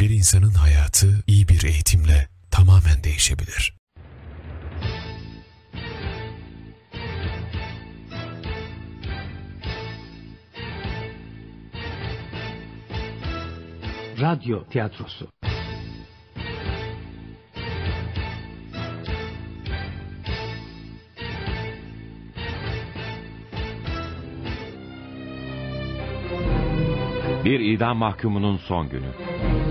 Bir insanın hayatı iyi bir eğitimle tamamen değişebilir. Radyo tiyatrosu. Bir idam mahkumunun son günü.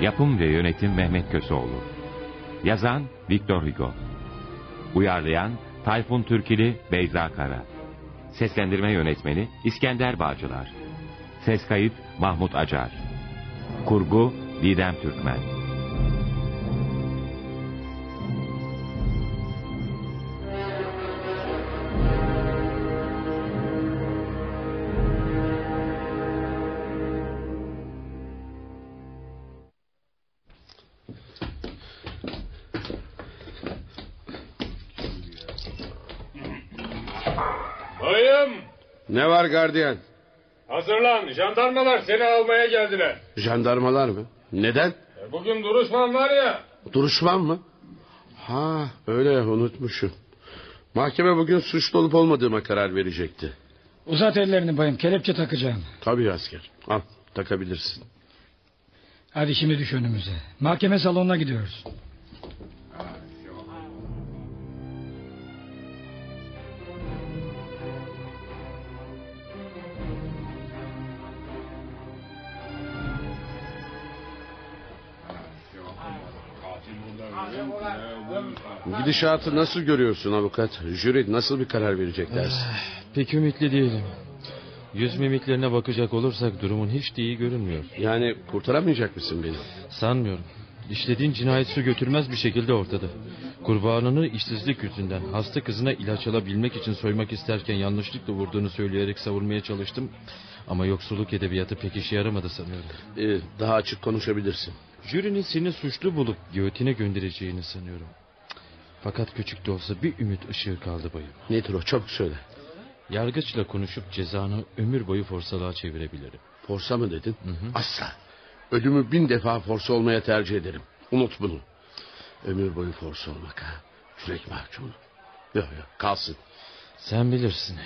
Yapım ve yönetim Mehmet Köseoğlu. Yazan Victor Hugo. Uyarlayan Tayfun Türkili Beyza Kara. Seslendirme yönetmeni İskender Bağcılar. Ses kayıt Mahmut Acar. Kurgu Didem Türkmen. Gardiyan? hazırlan jandarmalar seni almaya geldiler. Jandarmalar mı? Neden? E, Bugün duruşman var ya. Duruşman mı? Ha öyle unutmuşum. Mahkeme bugün suçlu olup olmadığıma karar verecekti. Uzat ellerini bayım kelepçe takacağım. Tabii asker. Al takabilirsin. Hadi şimdi düş önümüze. Mahkeme salonuna gidiyoruz. Gidişatı nasıl görüyorsun avukat? Jüri nasıl bir karar verecek dersin? Pek ümitli değilim. Yüz mimiklerine bakacak olursak durumun hiç de iyi görünmüyor. Yani kurtaramayacak mısın beni? Sanmıyorum. İşlediğin cinayet su götürmez bir şekilde ortada. Kurbanını işsizlik yüzünden hasta kızına ilaç alabilmek için soymak isterken yanlışlıkla vurduğunu söyleyerek savurmaya çalıştım. Ama yoksulluk edebiyatı pek işe yaramadı sanıyorum. Ee, daha açık konuşabilirsin. Jürinin seni suçlu bulup giyotine göndereceğini sanıyorum. Fakat küçük de olsa bir ümit ışığı kaldı bayım. Nedir o çabuk söyle. Yargıçla konuşup cezanı ömür boyu forsalığa çevirebilirim. Forsa mı dedin? Asla. Ölümü bin defa forsa olmaya tercih ederim. Unut bunu. Ömür boyu forsa olmak ha. Yürek mahkumu. Yok yok kalsın. Sen bilirsin.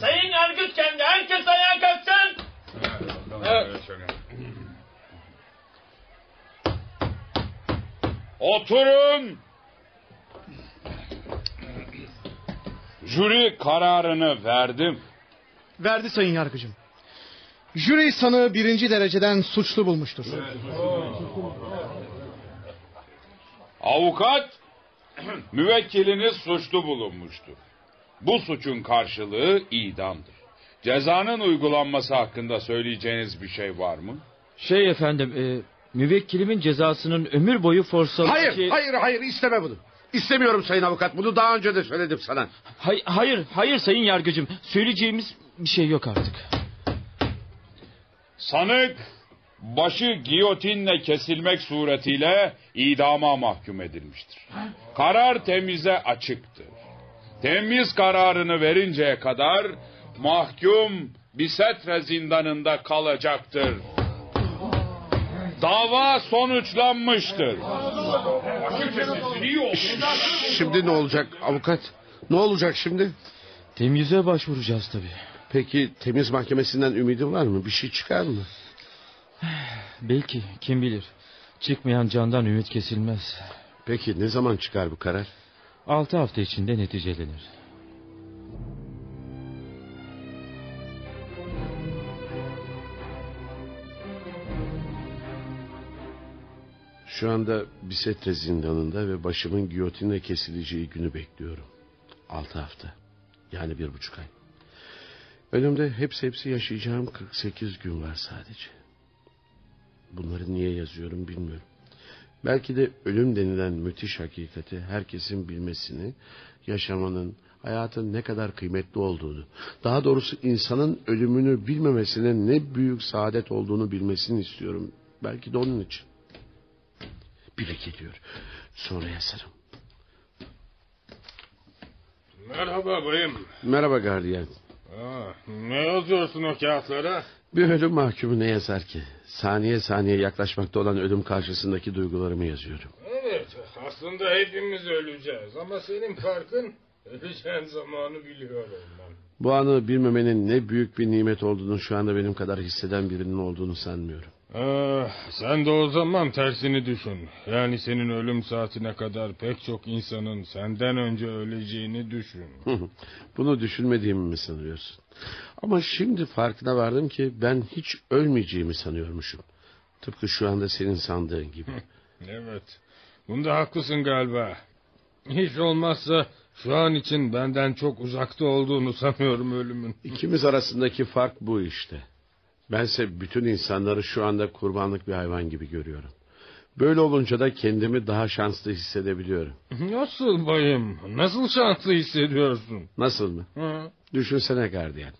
Sayın Yargıç kendi herkes ayağa kalksın. Oturun. Jüri kararını verdim. Verdi sayın yargıcım. Jüri sanığı birinci dereceden suçlu bulmuştur. Avukat müvekkiliniz suçlu bulunmuştur. Bu suçun karşılığı idamdır. Cezanın uygulanması hakkında söyleyeceğiniz bir şey var mı? Şey efendim, e, müvekkilimin cezasının ömür boyu forsalı... Hayır hayır hayır isteme bunu. İstemiyorum sayın avukat. Bunu daha önce de söyledim sana. Hay- hayır, hayır sayın yargıcım. Söyleyeceğimiz bir şey yok artık. Sanık başı giyotinle kesilmek suretiyle idama mahkum edilmiştir. Karar temize açıktır. Temiz kararını verinceye kadar mahkum Bisetre zindanında kalacaktır. Dava sonuçlanmıştır. Şimdi ne olacak avukat? Ne olacak şimdi? Temyize başvuracağız tabii. Peki temiz mahkemesinden ümidin var mı? Bir şey çıkar mı? Belki, kim bilir. Çıkmayan candan ümit kesilmez. Peki ne zaman çıkar bu karar? Altı hafta içinde neticelenir. Şu anda Bisetre zindanında ve başımın giyotinle kesileceği günü bekliyorum. Altı hafta. Yani bir buçuk ay. Önümde hepsi hepsi yaşayacağım 48 gün var sadece. Bunları niye yazıyorum bilmiyorum. Belki de ölüm denilen müthiş hakikati herkesin bilmesini, yaşamanın, hayatın ne kadar kıymetli olduğunu, daha doğrusu insanın ölümünü bilmemesinin ne büyük saadet olduğunu bilmesini istiyorum. Belki de onun için. Biri geliyor. Sonra yazarım. Merhaba bayım. Merhaba gardiyan. Ha, ne yazıyorsun o kağıtlara? Bir ölüm mahkumu ne yazar ki? Saniye saniye yaklaşmakta olan ölüm karşısındaki duygularımı yazıyorum. Evet aslında hepimiz öleceğiz ama senin farkın öleceğin zamanı biliyor olman. Bu anı bilmemenin ne büyük bir nimet olduğunu şu anda benim kadar hisseden birinin olduğunu sanmıyorum. Ah, sen de o zaman tersini düşün. Yani senin ölüm saatine kadar pek çok insanın senden önce öleceğini düşün. Bunu düşünmediğimi mi sanıyorsun? Ama şimdi farkına vardım ki ben hiç ölmeyeceğimi sanıyormuşum. Tıpkı şu anda senin sandığın gibi. Evet. Bunda haklısın galiba. Hiç olmazsa şu an için benden çok uzakta olduğunu sanıyorum ölümün. İkimiz arasındaki fark bu işte. Bense bütün insanları şu anda kurbanlık bir hayvan gibi görüyorum. Böyle olunca da kendimi daha şanslı hissedebiliyorum. Nasıl bayım? Nasıl şanslı hissediyorsun? Nasıl mı? Hı? Düşünsene gardiyan.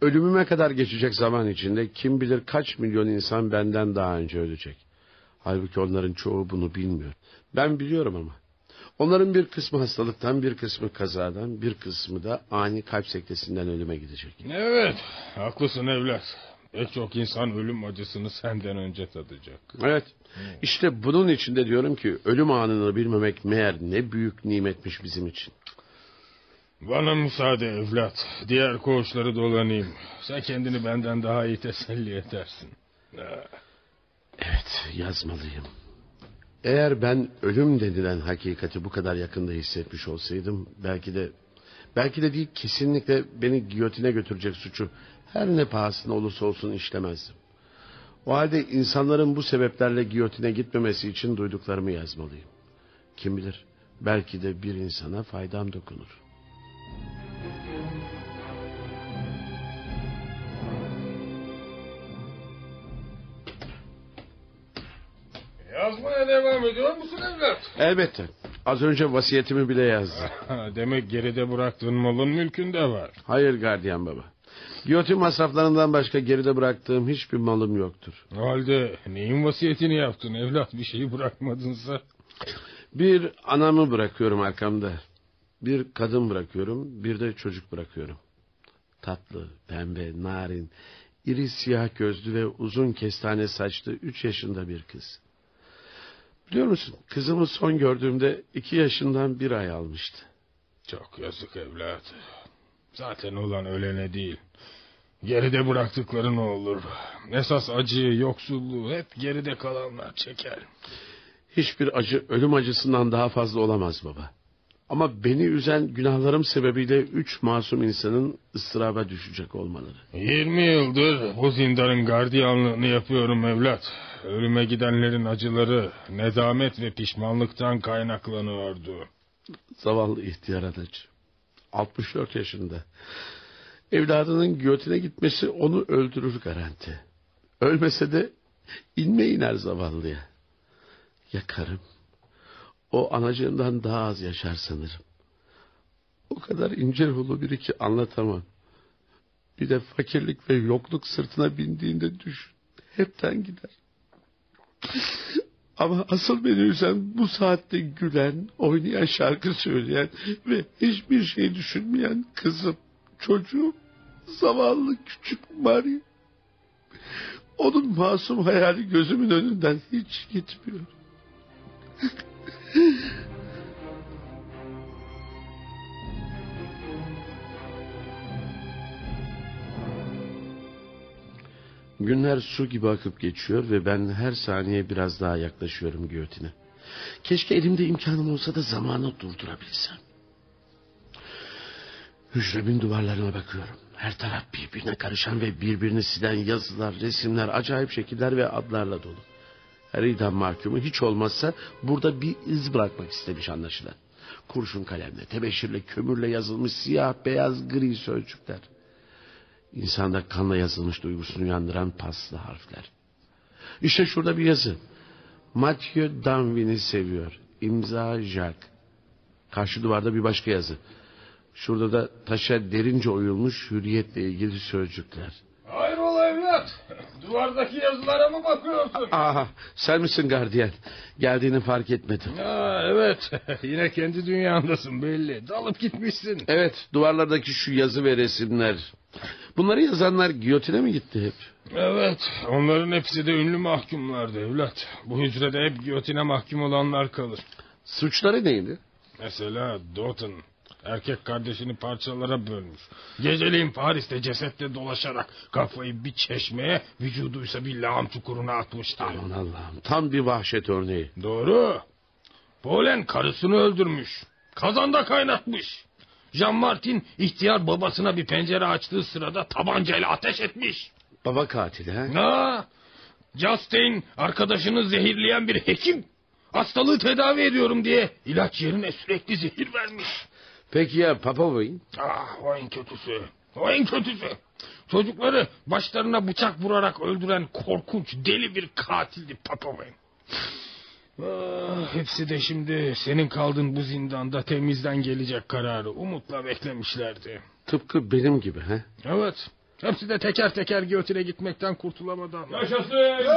Ölümüme kadar geçecek zaman içinde kim bilir kaç milyon insan benden daha önce ölecek. Halbuki onların çoğu bunu bilmiyor. Ben biliyorum ama. Onların bir kısmı hastalıktan, bir kısmı kazadan, bir kısmı da ani kalp sektesinden ölüme gidecek. Evet, haklısın evlat. Pek çok insan ölüm acısını senden önce tadacak. Evet. İşte bunun içinde diyorum ki ölüm anını bilmemek meğer ne büyük nimetmiş bizim için. Bana müsaade evlat. Diğer koğuşları dolanayım. Sen kendini benden daha iyi teselli edersin. Evet, yazmalıyım. Eğer ben ölüm denilen hakikati bu kadar yakında hissetmiş olsaydım belki de belki de değil kesinlikle beni giyotine götürecek suçu her ne pahasına olursa olsun işlemezdim. O halde insanların bu sebeplerle giyotine gitmemesi için duyduklarımı yazmalıyım. Kim bilir belki de bir insana faydam dokunur. Yazmaya devam ediyor musun evlat? Elbette. Az önce vasiyetimi bile yazdım. Demek geride bıraktığın malın mülkünde var. Hayır gardiyan baba. Giyotin masraflarından başka geride bıraktığım hiçbir malım yoktur. O halde neyin vasiyetini yaptın evlat bir şeyi bırakmadınsa? Bir anamı bırakıyorum arkamda. Bir kadın bırakıyorum, bir de çocuk bırakıyorum. Tatlı, pembe, narin, iri siyah gözlü ve uzun kestane saçlı üç yaşında bir kız. Biliyor musun, kızımı son gördüğümde iki yaşından bir ay almıştı. Çok yazık evlat. Zaten olan ölene değil. Geride bıraktıkların olur. Esas acıyı, yoksulluğu hep geride kalanlar çeker. Hiçbir acı ölüm acısından daha fazla olamaz baba. Ama beni üzen günahlarım sebebiyle üç masum insanın ıstıraba düşecek olmaları. Yirmi yıldır bu zindanın gardiyanlığını yapıyorum evlat. Ölüme gidenlerin acıları nedamet ve pişmanlıktan kaynaklanıyordu. Zavallı ihtiyar anacı. 64 yaşında. Evladının giyotine gitmesi onu öldürür garanti. Ölmese de inme iner zavallıya. Ya karım? O anacığından daha az yaşar sanırım. O kadar ince ruhlu biri ki anlatamam. Bir de fakirlik ve yokluk sırtına bindiğinde düşün. Hepten gider. Ama asıl beni üzen bu saatte gülen, oynayan şarkı söyleyen ve hiçbir şey düşünmeyen kızım, çocuğum, zavallı küçük Maria. Onun masum hayali gözümün önünden hiç gitmiyor. Günler su gibi akıp geçiyor ve ben her saniye biraz daha yaklaşıyorum giyotine. Keşke elimde imkanım olsa da zamanı durdurabilsem. Hücremin duvarlarına bakıyorum. Her taraf birbirine karışan ve birbirini silen yazılar, resimler, acayip şekiller ve adlarla dolu. Her idam mahkumu hiç olmazsa burada bir iz bırakmak istemiş anlaşılan. Kurşun kalemle, tebeşirle, kömürle yazılmış siyah, beyaz, gri sözcükler. İnsanda kanla yazılmış duygusunu uyandıran paslı harfler. İşte şurada bir yazı. Mathieu Danvin'i seviyor. İmza Jacques. Karşı duvarda bir başka yazı. Şurada da taşa derince oyulmuş hürriyetle ilgili sözcükler. Hayrola evlat? Duvardaki yazılara mı bakıyorsun? Aha, sen misin gardiyan? Geldiğini fark etmedim. Aa, evet, yine kendi dünyandasın belli. Dalıp gitmişsin. Evet, duvarlardaki şu yazı ve resimler. Bunları yazanlar giyotine mi gitti hep? Evet, onların hepsi de ünlü mahkumlardı evlat. Bu hücrede hep giyotine mahkum olanlar kalır. Suçları neydi? Mesela Doughton erkek kardeşini parçalara bölmüş. Geceleyin Paris'te cesetle dolaşarak kafayı bir çeşmeye, vücuduysa bir lağım çukuruna atmıştı. Aman Allah'ım tam bir vahşet örneği. Doğru. Polen karısını öldürmüş. Kazanda kaynatmış. Jean Martin ihtiyar babasına bir pencere açtığı sırada tabancayla ateş etmiş. Baba katili ha? Ha, Justin arkadaşını zehirleyen bir hekim. Hastalığı tedavi ediyorum diye ilaç yerine sürekli zehir vermiş. Peki ya Papa Wayne? Ah o en kötüsü. O en kötüsü. Çocukları başlarına bıçak vurarak öldüren korkunç deli bir katildi Papa Wayne. Ah, hepsi de şimdi senin kaldığın bu zindanda temizden gelecek kararı umutla beklemişlerdi. Tıpkı benim gibi ha? Evet. Hepsi de teker teker giyotine gitmekten kurtulamadan. Yaşasın gidiyoruz.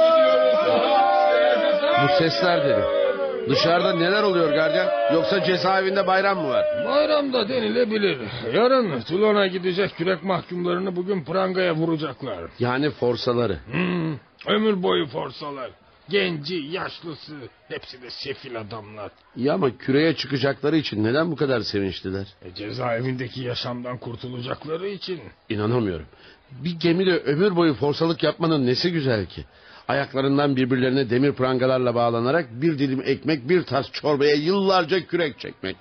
Bu sesler dedi. Dışarıda neler oluyor gardiyan? Yoksa cezaevinde bayram mı var? Bayramda denilebilir. Yarın Toulon'a gidecek kürek mahkumlarını bugün prangaya vuracaklar. Yani forsaları. Hmm, ömür boyu forsalar. Genci, yaşlısı, hepsi de sefil adamlar. İyi ama küreye çıkacakları için neden bu kadar sevinçliler? E, cezaevindeki yaşamdan kurtulacakları için. İnanamıyorum. Bir gemide ömür boyu forsalık yapmanın nesi güzel ki? Ayaklarından birbirlerine demir prangalarla bağlanarak bir dilim ekmek, bir tas çorbaya yıllarca kürek çekmek.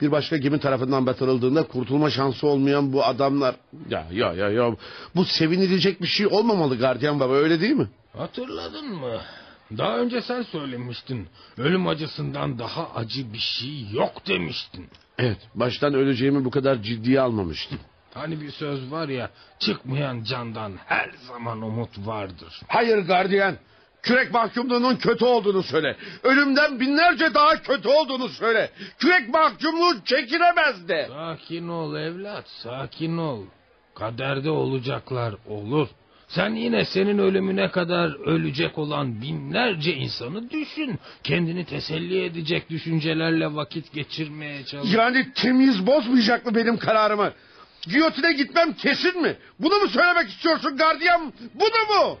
Bir başka gemi tarafından batırıldığında kurtulma şansı olmayan bu adamlar... Ya ya ya ya bu sevinilecek bir şey olmamalı gardiyan baba öyle değil mi? Hatırladın mı? Daha önce sen söylemiştin. Ölüm acısından daha acı bir şey yok demiştin. Evet baştan öleceğimi bu kadar ciddiye almamıştım. Hani bir söz var ya çıkmayan candan her zaman umut vardır. Hayır gardiyan. Kürek mahkumluğunun kötü olduğunu söyle. Ölümden binlerce daha kötü olduğunu söyle. Kürek mahkumluğu çekilemez de. Sakin ol evlat sakin ol. Kaderde olacaklar olur. Sen yine senin ölümüne kadar ölecek olan binlerce insanı düşün. Kendini teselli edecek düşüncelerle vakit geçirmeye çalış. Yani temiz bozmayacak mı benim kararımı? Giyotine gitmem kesin mi? Bunu mu söylemek istiyorsun gardiyan? Bunu mu?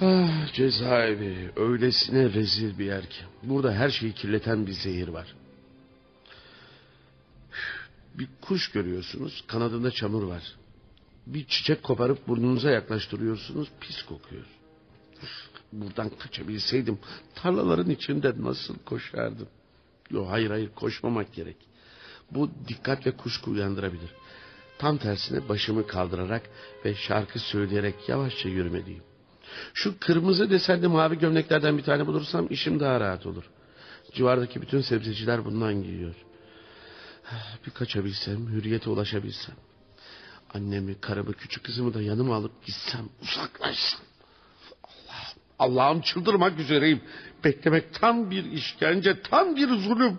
Ah, cezaevi öylesine rezil bir yer ki. Burada her şeyi kirleten bir zehir var. Kuş görüyorsunuz kanadında çamur var. Bir çiçek koparıp burnunuza yaklaştırıyorsunuz pis kokuyor. Buradan kaçabilseydim tarlaların içinde nasıl koşardım. Yok hayır hayır koşmamak gerek. Bu dikkat ve kuşku uyandırabilir. Tam tersine başımı kaldırarak ve şarkı söyleyerek yavaşça yürümeliyim. Şu kırmızı desenli mavi gömleklerden bir tane bulursam işim daha rahat olur. Civardaki bütün sebzeciler bundan giyiyor. Bir kaçabilsem, hürriyete ulaşabilsem. Annemi, karımı, küçük kızımı da yanıma alıp gitsem, uzaklaşsam. Allah'ım, Allah'ım çıldırmak üzereyim. Beklemek tam bir işkence, tam bir zulüm.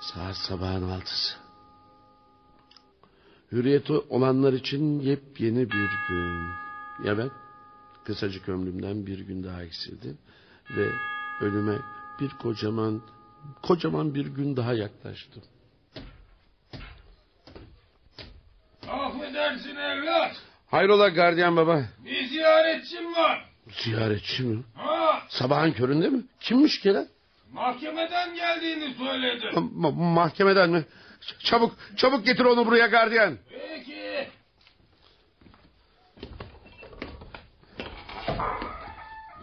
Saat sabahın altısı. Hürriyeti olanlar için yepyeni bir gün. Ya ben? Kısacık ömrümden bir gün daha eksildi. Ve ölüme bir kocaman, kocaman bir gün daha yaklaştım. Affedersin evlat. Hayrola gardiyan baba? Bir ziyaretçim var. Ziyaretçi mi? Ha, Sabahın köründe mi? Kimmiş ki lan? mahkemeden geldiğini söyledi. Ma- mahkemeden mi? Ç- Çabuk, çabuk getir onu buraya gardiyan. Peki.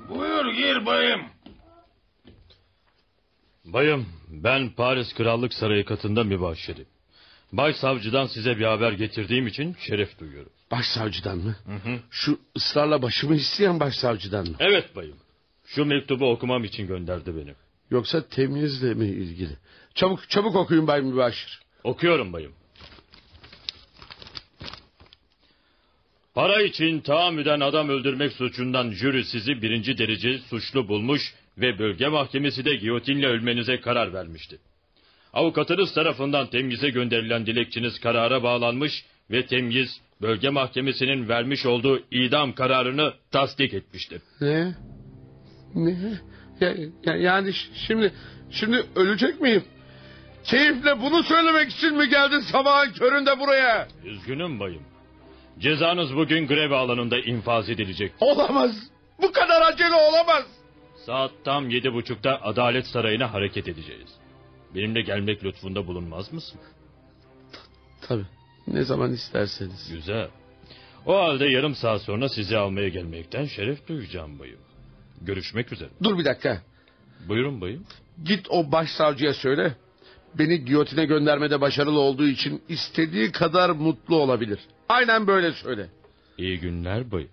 Buyur gir bayım. Bayım ben Paris Krallık Sarayı katında mübaşirim. Başsavcıdan size bir haber getirdiğim için şeref duyuyorum. Başsavcıdan mı? Hı hı. Şu ısrarla başımı isteyen başsavcıdan mı? Evet bayım. Şu mektubu okumam için gönderdi beni. Yoksa temizle mi ilgili? Çabuk, çabuk okuyun Bay Mübaşir. Okuyorum bayım. Para için tahammüden adam öldürmek suçundan jüri sizi birinci derece suçlu bulmuş ve bölge mahkemesi de giyotinle ölmenize karar vermişti. Avukatınız tarafından temyize gönderilen dilekçiniz karara bağlanmış ve temyiz bölge mahkemesinin vermiş olduğu idam kararını tasdik etmiştir. Ne? Ne? Ya, ya- yani şimdi şimdi ölecek miyim? Keyifle bunu söylemek için mi geldin sabahın köründe buraya? Üzgünüm bayım. Cezanız bugün grev alanında infaz edilecek. Olamaz. Bu kadar acele olamaz. Saat tam yedi buçukta Adalet Sarayı'na hareket edeceğiz. Benimle gelmek lütfunda bulunmaz mısın? Tabii. Ne zaman isterseniz. Güzel. O halde yarım saat sonra sizi almaya gelmekten şeref duyacağım bayım. Görüşmek üzere. Dur bir dakika. Buyurun bayım. Git o başsavcıya söyle. Beni giyotine göndermede başarılı olduğu için istediği kadar mutlu olabilir. Aynen böyle söyle. İyi günler bayım.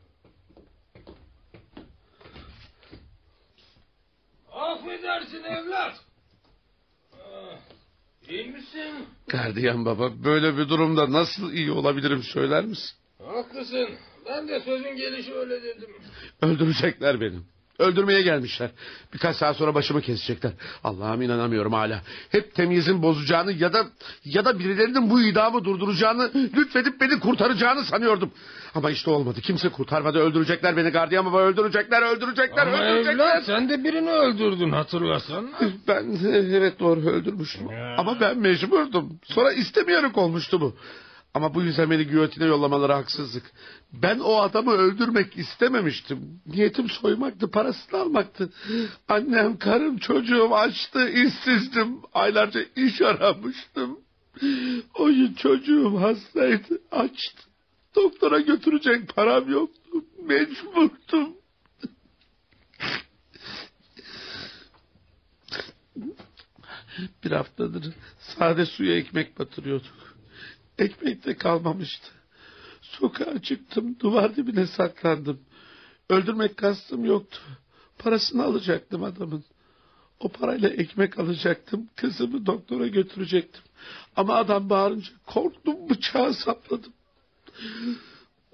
Affedersin evlat. Ah, İyi misin? Gardiyan baba böyle bir durumda nasıl iyi olabilirim söyler misin? Haklısın. Ben de sözün gelişi öyle dedim. Öldürecekler beni. Öldürmeye gelmişler. Birkaç saat sonra başımı kesecekler. Allah'ım inanamıyorum hala. Hep temyizin bozacağını ya da ya da birilerinin bu idamı durduracağını, lütfedip beni kurtaracağını sanıyordum. Ama işte olmadı. Kimse kurtarmadı. Öldürecekler beni gardiyan baba. Öldürecekler, öldürecekler, Ama öldürecekler. evlat sen de birini öldürdün hatırlarsan. Ben evet doğru öldürmüştüm. Ya. Ama ben mecburdum. Sonra istemeyerek olmuştu bu. Ama bu yüzden beni giyotine yollamaları haksızlık. Ben o adamı öldürmek istememiştim. Niyetim soymaktı, parasını almaktı. Annem, karım, çocuğum açtı, işsizdim. Aylarca iş aramıştım. O gün çocuğum hastaydı, açtı. Doktora götürecek param yoktu. Mecburdum. Bir haftadır sade suya ekmek batırıyorduk. Ekmek de kalmamıştı. Sokağa çıktım, duvar dibine saklandım. Öldürmek kastım yoktu. Parasını alacaktım adamın. O parayla ekmek alacaktım, kızımı doktora götürecektim. Ama adam bağırınca korktum, bıçağı sapladım.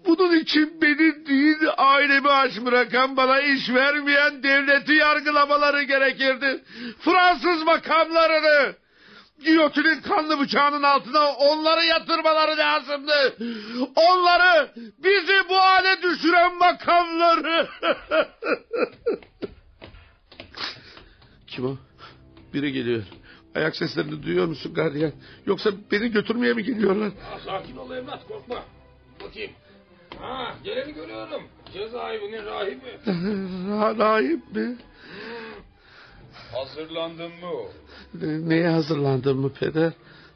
Bunun için beni değil ailemi aç bırakan bana iş vermeyen devleti yargılamaları gerekirdi. Fransız makamlarını. Giyotinin kanlı bıçağının altına onları yatırmaları lazımdı. Onları bizi bu hale düşüren makamları. Kim o? Biri geliyor. Ayak seslerini duyuyor musun gardiyan? Yoksa beni götürmeye mi geliyorlar? Ah, sakin ol evlat korkma. Bakayım. Ha geleni görüyorum. Cezaevinin rahibi. Ra- Rahip mi? Hazırlandın mı? Neye hazırlandın mı peder?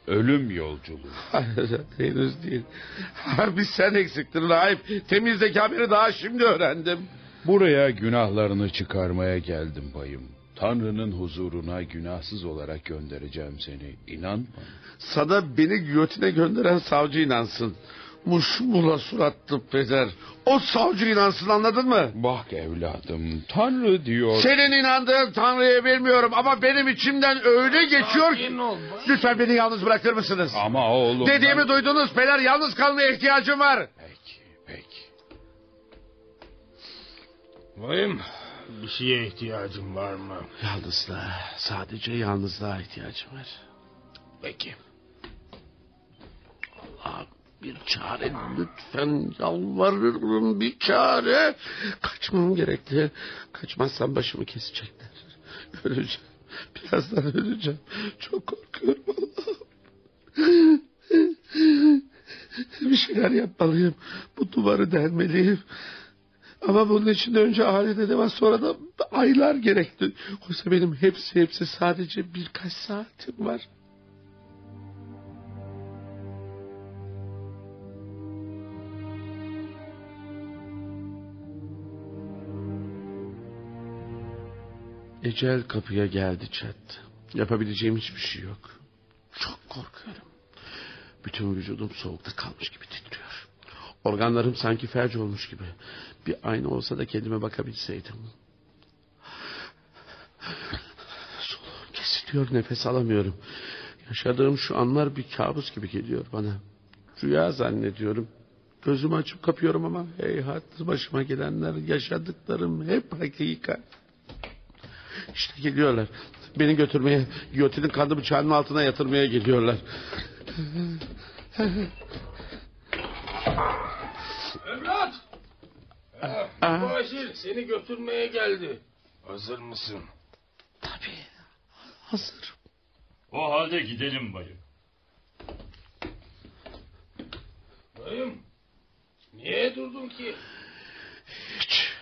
Ölüm yolculuğu. Hayır henüz değil. Bir sen eksiktin rahip. Temizdeki haberi daha şimdi öğrendim. Buraya günahlarını çıkarmaya geldim bayım. Tanrı'nın huzuruna günahsız olarak göndereceğim seni. İnan. Sana beni giyotine gönderen savcı inansın. Muşmula suratlı peder. O savcı inansın anladın mı? Bak evladım Tanrı diyor. Senin inandığın Tanrı'ya bilmiyorum ama benim içimden öyle geçiyor ki... Ol. Lütfen beni yalnız bırakır mısınız? Ama oğlum. Dediğimi duydunuz peder yalnız kalmaya ihtiyacım var. Peki peki. Bayım bir şeye ihtiyacın var mı? Yalnızlığa, sadece yalnızlığa ihtiyacım var. Peki. Allah'ım bir çare lütfen yalvarırım bir çare. Kaçmam gerekli. Kaçmazsam başımı kesecekler. Öleceğim. Birazdan öleceğim. Çok korkuyorum Allah'ım. Bir şeyler yapmalıyım. Bu duvarı delmeliyim. Ama bunun için önce alet edemez sonra da aylar gerekti. Oysa benim hepsi hepsi sadece birkaç saatim var. Ecel kapıya geldi çattı. Yapabileceğim hiçbir şey yok. Çok korkuyorum. Bütün vücudum soğukta kalmış gibi titriyor. Organlarım sanki felç olmuş gibi. Bir ayna olsa da kendime bakabilseydim. Soluğum kesiliyor, nefes alamıyorum. Yaşadığım şu anlar bir kabus gibi geliyor bana. Rüya zannediyorum. Gözümü açıp kapıyorum ama heyhat başıma gelenler, yaşadıklarım hep hakikat. İşte geliyorlar. Beni götürmeye, giyotinin kanlı bıçağının altına yatırmaya geliyorlar. Evlat! Ah, Başir seni götürmeye geldi. Hazır mısın? Hazır. O halde gidelim bayım. Bayım. Niye durdun ki? Hiç.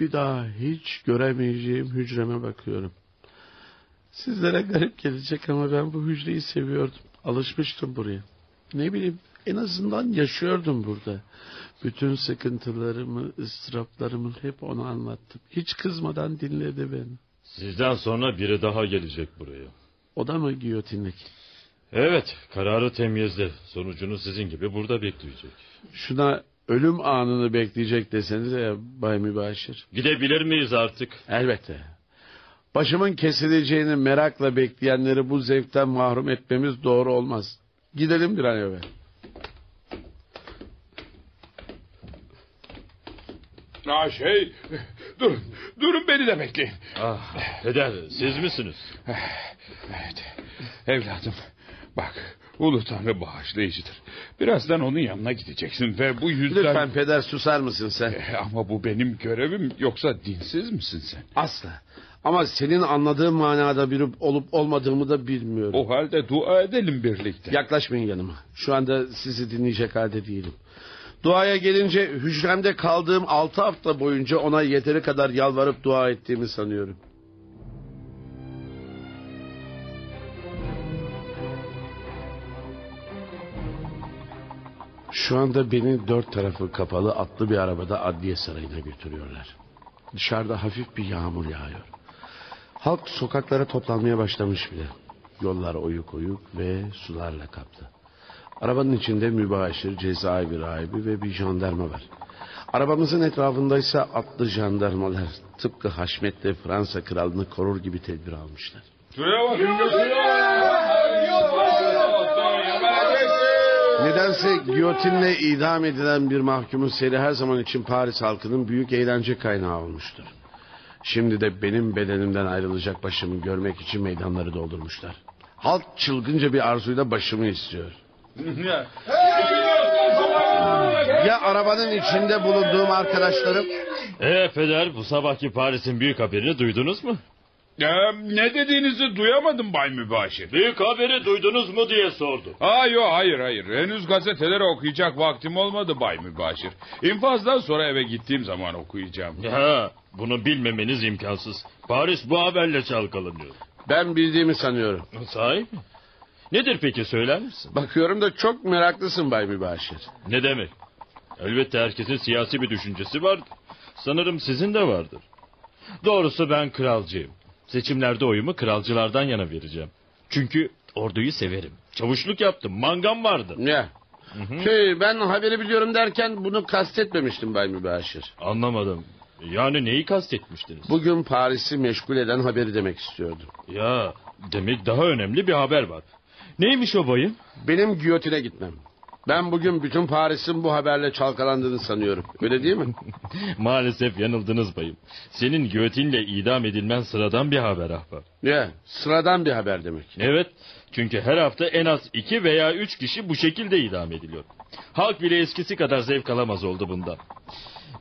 Bir daha hiç göremeyeceğim hücreme bakıyorum. Sizlere garip gelecek ama ben bu hücreyi seviyordum. Alışmıştım buraya. Ne bileyim en azından yaşıyordum burada. Bütün sıkıntılarımı, ıstıraplarımı hep ona anlattım. Hiç kızmadan dinledi beni. Sizden sonra biri daha gelecek buraya. O da mı giyotinlik? Evet, kararı temyizli. Sonucunu sizin gibi burada bekleyecek. Şuna ölüm anını bekleyecek desenize ya Bay Mübaşir. Gidebilir miyiz artık? Elbette. Başımın kesileceğini merakla bekleyenleri bu zevkten mahrum etmemiz doğru olmaz. Gidelim bir an evvel. Ha şey, durun, durun beni de bekleyin. Ah, peder, siz misiniz? Evet, evladım, bak, Ulu Tanrı bağışlayıcıdır. Birazdan onun yanına gideceksin ve bu yüzden... Lütfen peder susar mısın sen? Eh, Ama bu benim görevim, yoksa dinsiz misin sen? Asla. Ama senin anladığın manada biri olup olmadığımı da bilmiyorum. O halde dua edelim birlikte. Yaklaşmayın yanıma. Şu anda sizi dinleyecek halde değilim. Duaya gelince hücremde kaldığım altı hafta boyunca ona yeteri kadar yalvarıp dua ettiğimi sanıyorum. Şu anda beni dört tarafı kapalı atlı bir arabada adliye sarayına götürüyorlar. Dışarıda hafif bir yağmur yağıyor. Halk sokaklara toplanmaya başlamış bile. Yollar oyuk oyuk ve sularla kaplı. Arabanın içinde mübaşir, cezaevi rahibi ve bir jandarma var. Arabamızın etrafındaysa atlı jandarmalar tıpkı Haşmet'le Fransa kralını korur gibi tedbir almışlar. Şuraya bakın götürüyor. Nedense giyotinle idam edilen bir mahkumun seri her zaman için Paris halkının büyük eğlence kaynağı olmuştur. Şimdi de benim bedenimden ayrılacak başımı görmek için meydanları doldurmuşlar. Halk çılgınca bir arzuyla başımı istiyor. Ya arabanın içinde bulunduğum arkadaşlarım? Ee peder, bu sabahki Paris'in büyük haberini duydunuz mu? Ee, ne dediğinizi duyamadım Bay Mübaşir. Büyük haberi duydunuz mu diye sordu. Aa, yok hayır hayır. Henüz gazeteleri okuyacak vaktim olmadı Bay Mübaşir. İnfazdan sonra eve gittiğim zaman okuyacağım. Ya, bunu bilmemeniz imkansız. Paris bu haberle çalkalanıyor. Ben bildiğimi sanıyorum. Sahi mi? Nedir peki söyler misin? Bakıyorum da çok meraklısın Bay Mübaşir. Ne demek? Elbette herkesin siyasi bir düşüncesi vardır. Sanırım sizin de vardır. Doğrusu ben kralcıyım. Seçimlerde oyumu kralcılardan yana vereceğim. Çünkü orduyu severim. Çavuşluk yaptım. Mangam vardı. Ne? Şey, ben haberi biliyorum derken bunu kastetmemiştim Bay Mübaşir. Anlamadım. Yani neyi kastetmiştiniz? Bugün Paris'i meşgul eden haberi demek istiyordum. Ya demek daha önemli bir haber var. Neymiş o bayım? Benim giyotine gitmem. Ben bugün bütün Paris'in bu haberle çalkalandığını sanıyorum. Öyle değil mi? Maalesef yanıldınız bayım. Senin giyotinle idam edilmen sıradan bir haber ahbap. Ne? Sıradan bir haber demek. Evet. Çünkü her hafta en az iki veya üç kişi bu şekilde idam ediliyor. Halk bile eskisi kadar zevk alamaz oldu bundan.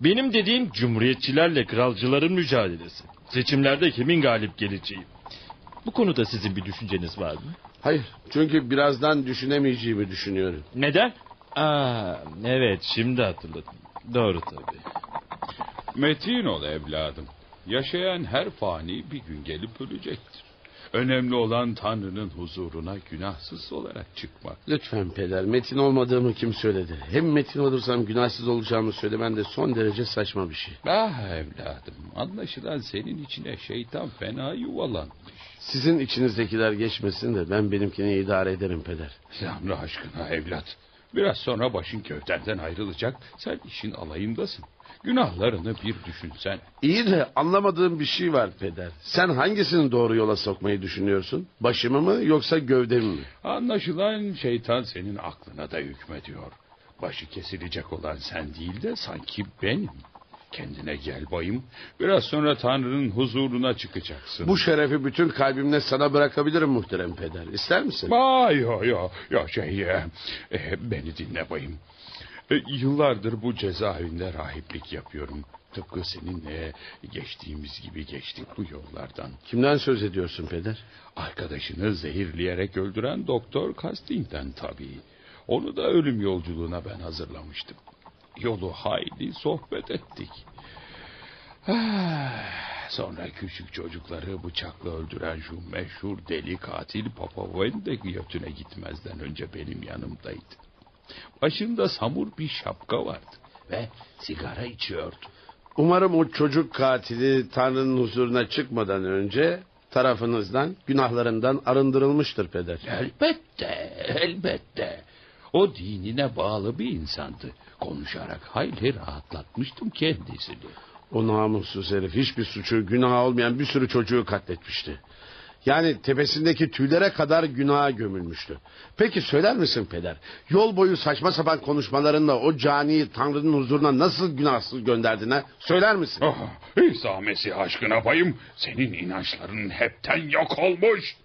Benim dediğim cumhuriyetçilerle kralcıların mücadelesi. Seçimlerde kimin galip geleceği. Bu konuda sizin bir düşünceniz var mı? Hayır. Çünkü birazdan düşünemeyeceğimi düşünüyorum. Neden? Aa, evet şimdi hatırladım. Doğru tabii. Metin ol evladım. Yaşayan her fani bir gün gelip ölecektir. Önemli olan Tanrı'nın huzuruna günahsız olarak çıkmak. Lütfen peder. Metin olmadığımı kim söyledi? Hem metin olursam günahsız olacağımı söylemen de son derece saçma bir şey. Ah evladım anlaşılan senin içine şeytan fena yuvalanmış. Sizin içinizdekiler geçmesin de ben benimkini idare ederim peder. Tanrı aşkına evlat. Biraz sonra başın köftenden ayrılacak. Sen işin alayındasın. Günahlarını bir düşünsen. İyi de anlamadığım bir şey var peder. Sen hangisini doğru yola sokmayı düşünüyorsun? Başımı mı yoksa gövdemi mi? Anlaşılan şeytan senin aklına da hükmediyor. Başı kesilecek olan sen değil de sanki benim. Kendine gel bayım. Biraz sonra Tanrı'nın huzuruna çıkacaksın. Bu şerefi bütün kalbimle sana bırakabilirim muhterem peder. İster misin? Aa, yo yo yo şey e, e, beni dinle bayım. E, yıllardır bu cezaevinde rahiplik yapıyorum. Tıpkı seninle geçtiğimiz gibi geçtik bu yollardan. Kimden söz ediyorsun peder? Arkadaşını zehirleyerek öldüren Doktor Casting'den tabii. Onu da ölüm yolculuğuna ben hazırlamıştım. Yolu hayli sohbet ettik. Ah, Sonra küçük çocukları bıçakla öldüren şu meşhur deli katil Papa Wayne de götüne gitmezden önce benim yanımdaydı. Başında samur bir şapka vardı ve sigara içiyordu. Umarım o çocuk katili Tanrı'nın huzuruna çıkmadan önce tarafınızdan günahlarından arındırılmıştır peder. Elbette, elbette. O dinine bağlı bir insandı. Konuşarak hayli rahatlatmıştım kendisini. O namussuz herif hiçbir suçu günah olmayan bir sürü çocuğu katletmişti. Yani tepesindeki tüylere kadar günaha gömülmüştü. Peki söyler misin peder? Yol boyu saçma sapan konuşmalarınla o caniyi Tanrı'nın huzuruna nasıl günahsız gönderdin ha? Söyler misin? Oh, İsa Mesih aşkına bayım, senin inançların hepten yok olmuş.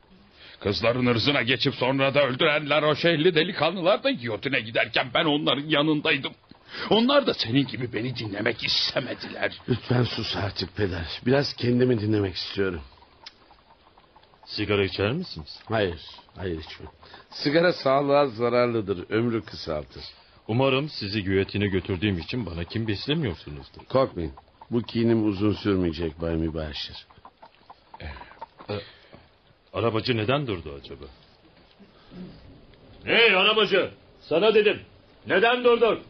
Kızların ırzına geçip sonra da öldüren La Rochelle'li delikanlılar da giyotine giderken ben onların yanındaydım. Onlar da senin gibi beni dinlemek istemediler. Lütfen sus artık peder. Biraz kendimi dinlemek istiyorum. Sigara içer misiniz? Hayır, hayır içmem. Sigara sağlığa zararlıdır, ömrü kısaltır. Umarım sizi güvetine götürdüğüm için bana kim beslemiyorsunuzdur. Korkmayın, bu kinim uzun sürmeyecek Bay Mübaşir. Arabacı neden durdu acaba? Hey arabacı! Sana dedim. Neden durdun?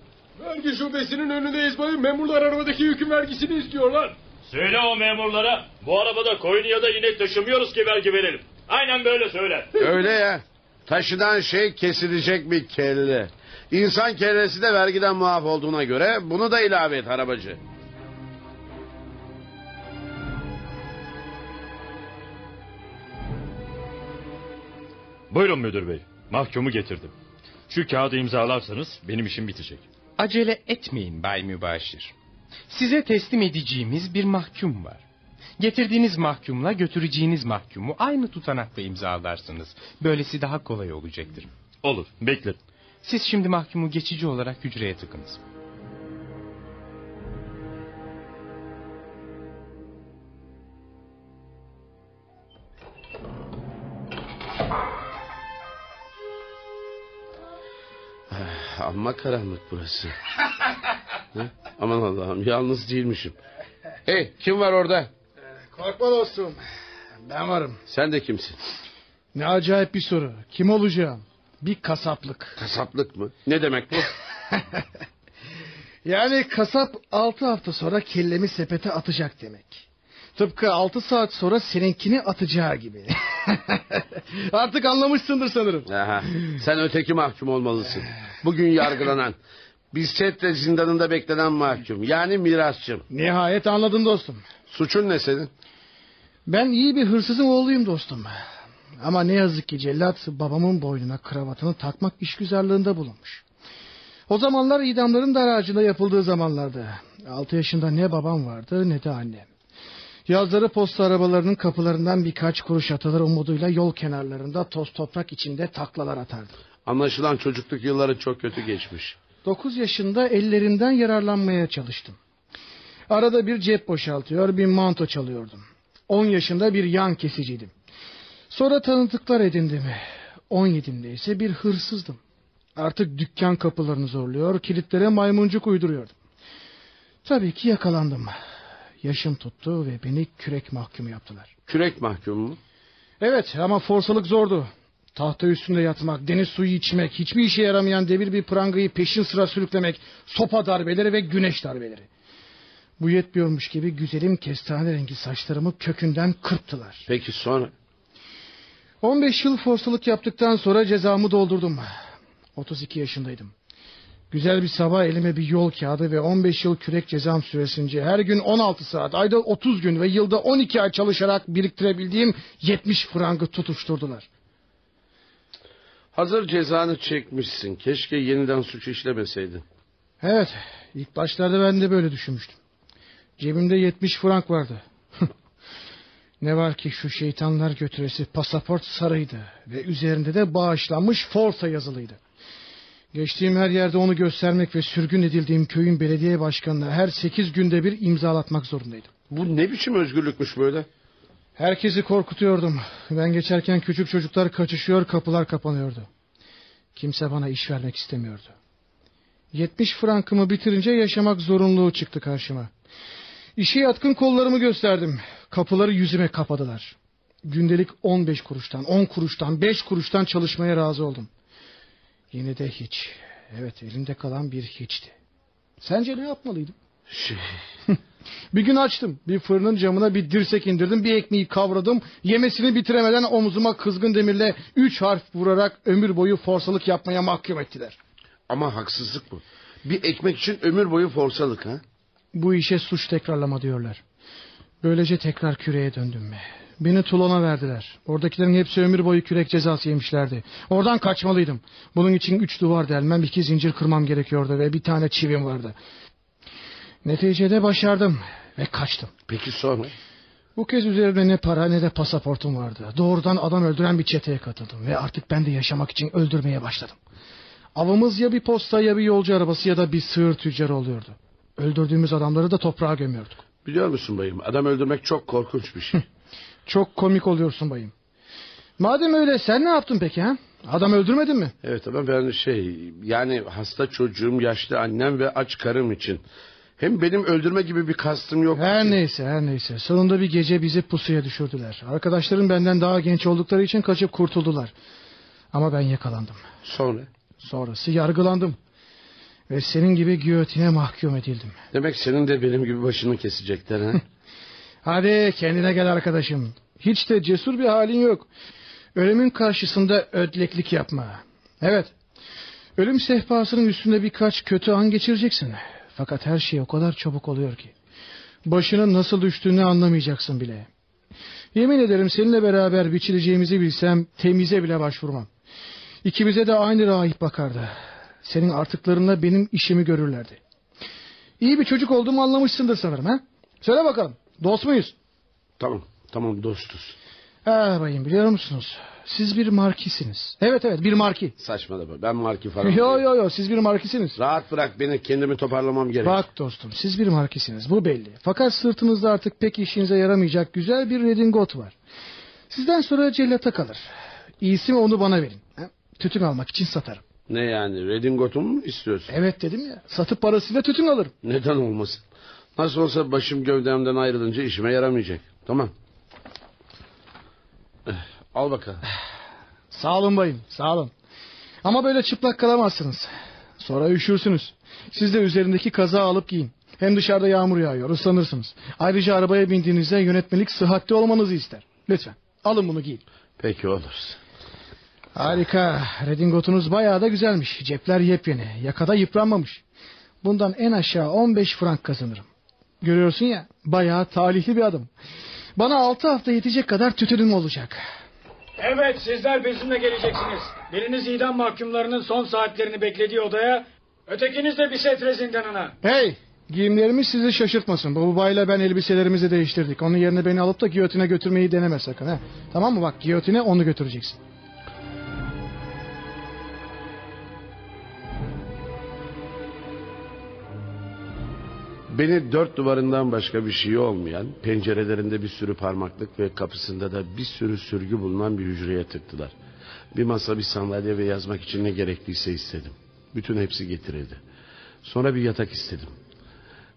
Vergi şubesinin önündeyiz bayım. Memurlar arabadaki yükün vergisini istiyorlar. Söyle o memurlara bu arabada koyun ya da inek taşımıyoruz ki vergi verelim. Aynen böyle söyle. Öyle ya. Taşınan şey kesilecek bir kelle. İnsan kellesi de vergiden muaf olduğuna göre bunu da ilave et arabacı. Buyurun müdür bey. Mahkumu getirdim. Şu kağıdı imzalarsanız benim işim bitecek. Acele etmeyin Bay Mübaşir. Size teslim edeceğimiz bir mahkum var. Getirdiğiniz mahkumla götüreceğiniz mahkumu aynı tutanakla imzalarsınız. Böylesi daha kolay olacaktır. Olur beklet. Siz şimdi mahkumu geçici olarak hücreye tıkınız. Amma karanlık burası. Aman Allah'ım yalnız değilmişim. Hey kim var orada? Korkma dostum. Ben varım. Sen de kimsin? Ne acayip bir soru. Kim olacağım? Bir kasaplık. Kasaplık mı? Ne demek bu? Yani kasap altı hafta sonra kellemi sepete atacak demek. Tıpkı altı saat sonra seninkini atacağı gibi. Artık anlamışsındır sanırım. Aha, sen öteki mahkum olmalısın. Bugün yargılanan. Bisetre zindanında beklenen mahkum. Yani mirasçım. Nihayet anladın dostum. Suçun ne senin? Ben iyi bir hırsızın oğluyum dostum. Ama ne yazık ki cellat babamın boynuna kravatını takmak işgüzarlığında bulunmuş. O zamanlar idamların daracıyla yapıldığı zamanlarda. Altı yaşında ne babam vardı ne de annem. Yazları posta arabalarının kapılarından birkaç kuruş atılır umuduyla yol kenarlarında toz toprak içinde taklalar atardı. Anlaşılan çocukluk yılları çok kötü geçmiş. Dokuz yaşında ellerinden yararlanmaya çalıştım. Arada bir cep boşaltıyor, bir manto çalıyordum. On yaşında bir yan kesiciydim. Sonra tanıdıklar edindim. On yedimde ise bir hırsızdım. Artık dükkan kapılarını zorluyor, kilitlere maymuncuk uyduruyordum. Tabii ki yakalandım. Yaşım tuttu ve beni kürek mahkumu yaptılar. Kürek mahkumu mu? Evet ama forsalık zordu. Tahta üstünde yatmak, deniz suyu içmek, hiçbir işe yaramayan devir bir prangayı peşin sıra sürüklemek, sopa darbeleri ve güneş darbeleri. Bu yetmiyormuş gibi güzelim kestane rengi saçlarımı kökünden kırptılar. Peki sonra? 15 yıl forsalık yaptıktan sonra cezamı doldurdum. 32 yaşındaydım. Güzel bir sabah elime bir yol kağıdı ve 15 yıl kürek cezam süresince her gün 16 saat, ayda 30 gün ve yılda 12 ay çalışarak biriktirebildiğim 70 frangı tutuşturdular. Hazır cezanı çekmişsin. Keşke yeniden suç işlemeseydin. Evet, ilk başlarda ben de böyle düşünmüştüm. Cebimde 70 frank vardı. ne var ki şu şeytanlar götüresi pasaport sarıydı ve üzerinde de bağışlanmış Forsa yazılıydı. Geçtiğim her yerde onu göstermek ve sürgün edildiğim köyün belediye başkanına her sekiz günde bir imzalatmak zorundaydım. Bu ne biçim özgürlükmüş böyle? Herkesi korkutuyordum. Ben geçerken küçük çocuklar kaçışıyor, kapılar kapanıyordu. Kimse bana iş vermek istemiyordu. 70 frankımı bitirince yaşamak zorunluluğu çıktı karşıma. İşe yatkın kollarımı gösterdim. Kapıları yüzüme kapadılar. Gündelik 15 kuruştan, 10 kuruştan, 5 kuruştan çalışmaya razı oldum. Yine de hiç. Evet elimde kalan bir hiçti. Sence ne yapmalıydım? Şey... bir gün açtım. Bir fırının camına bir dirsek indirdim. Bir ekmeği kavradım. Yemesini bitiremeden omzuma kızgın demirle üç harf vurarak ömür boyu forsalık yapmaya mahkum ettiler. Ama haksızlık bu. Bir ekmek için ömür boyu forsalık ha? Bu işe suç tekrarlama diyorlar. Böylece tekrar küreye döndüm. Beni Tulon'a verdiler. Oradakilerin hepsi ömür boyu kürek cezası yemişlerdi. Oradan kaçmalıydım. Bunun için üç duvar delmem, iki zincir kırmam gerekiyordu ve bir tane çivim vardı. Neticede başardım ve kaçtım. Peki sonra? Bu kez üzerimde ne para ne de pasaportum vardı. Doğrudan adam öldüren bir çeteye katıldım ve artık ben de yaşamak için öldürmeye başladım. Avımız ya bir posta ya bir yolcu arabası ya da bir sığır tüccarı oluyordu. Öldürdüğümüz adamları da toprağa gömüyorduk. Biliyor musun bayım adam öldürmek çok korkunç bir şey. çok komik oluyorsun bayım. Madem öyle sen ne yaptın peki ha? Adam öldürmedin mi? Evet ama ben şey yani hasta çocuğum yaşlı annem ve aç karım için. Hem benim öldürme gibi bir kastım yok. Her ki. neyse her neyse. Sonunda bir gece bizi pusuya düşürdüler. Arkadaşlarım benden daha genç oldukları için kaçıp kurtuldular. Ama ben yakalandım. Sonra? Sonrası yargılandım. Ve senin gibi giyotine mahkum edildim. Demek senin de benim gibi başını kesecekler ha? Hadi kendine gel arkadaşım. Hiç de cesur bir halin yok. Ölümün karşısında ödleklik yapma. Evet. Ölüm sehpasının üstünde birkaç kötü an geçireceksin. Fakat her şey o kadar çabuk oluyor ki. Başının nasıl düştüğünü anlamayacaksın bile. Yemin ederim seninle beraber biçileceğimizi bilsem temize bile başvurmam. İkimize de aynı rahip bakardı. Senin artıklarınla benim işimi görürlerdi. İyi bir çocuk olduğumu anlamışsındır sanırım ha? Söyle bakalım dost muyuz? Tamam tamam dostuz. Ha bayım biliyor musunuz? Siz bir markisiniz. Evet evet bir marki. Saçmalama ben marki falan Yo yo yo siz bir markisiniz. Rahat bırak beni kendimi toparlamam gerek. Bak dostum siz bir markisiniz bu belli. Fakat sırtınızda artık pek işinize yaramayacak güzel bir redingot var. Sizden sonra cellata kalır. İyisi mi onu bana verin. Tütün almak için satarım. Ne yani redingotumu mu istiyorsun? Evet dedim ya satıp parasıyla tütün alırım. Neden olmasın? Nasıl olsa başım gövdemden ayrılınca işime yaramayacak. Tamam. Al bakalım. Sağ olun bayım sağ olun. Ama böyle çıplak kalamazsınız. Sonra üşürsünüz. Siz de üzerindeki kazağı alıp giyin. Hem dışarıda yağmur yağıyor ıslanırsınız. Ayrıca arabaya bindiğinizde yönetmelik sıhhatli olmanızı ister. Lütfen alın bunu giyin. Peki olur. Harika. Redingotunuz bayağı da güzelmiş. Cepler yepyeni. Yakada yıpranmamış. Bundan en aşağı 15 frank kazanırım. Görüyorsun ya bayağı talihli bir adım. Bana altı hafta yetecek kadar tütünüm olacak. Evet sizler bizimle geleceksiniz. Biriniz idam mahkumlarının son saatlerini beklediği odaya, ötekiniz de bir setre zindanına. Hey giyimlerimiz sizi şaşırtmasın. Babayla ben elbiselerimizi değiştirdik. Onun yerine beni alıp da giyotine götürmeyi deneme sakın. He? Tamam mı bak giyotine onu götüreceksin. Beni dört duvarından başka bir şey olmayan, pencerelerinde bir sürü parmaklık ve kapısında da bir sürü sürgü bulunan bir hücreye tıktılar. Bir masa, bir sandalye ve yazmak için ne gerekliyse istedim. Bütün hepsi getirildi. Sonra bir yatak istedim.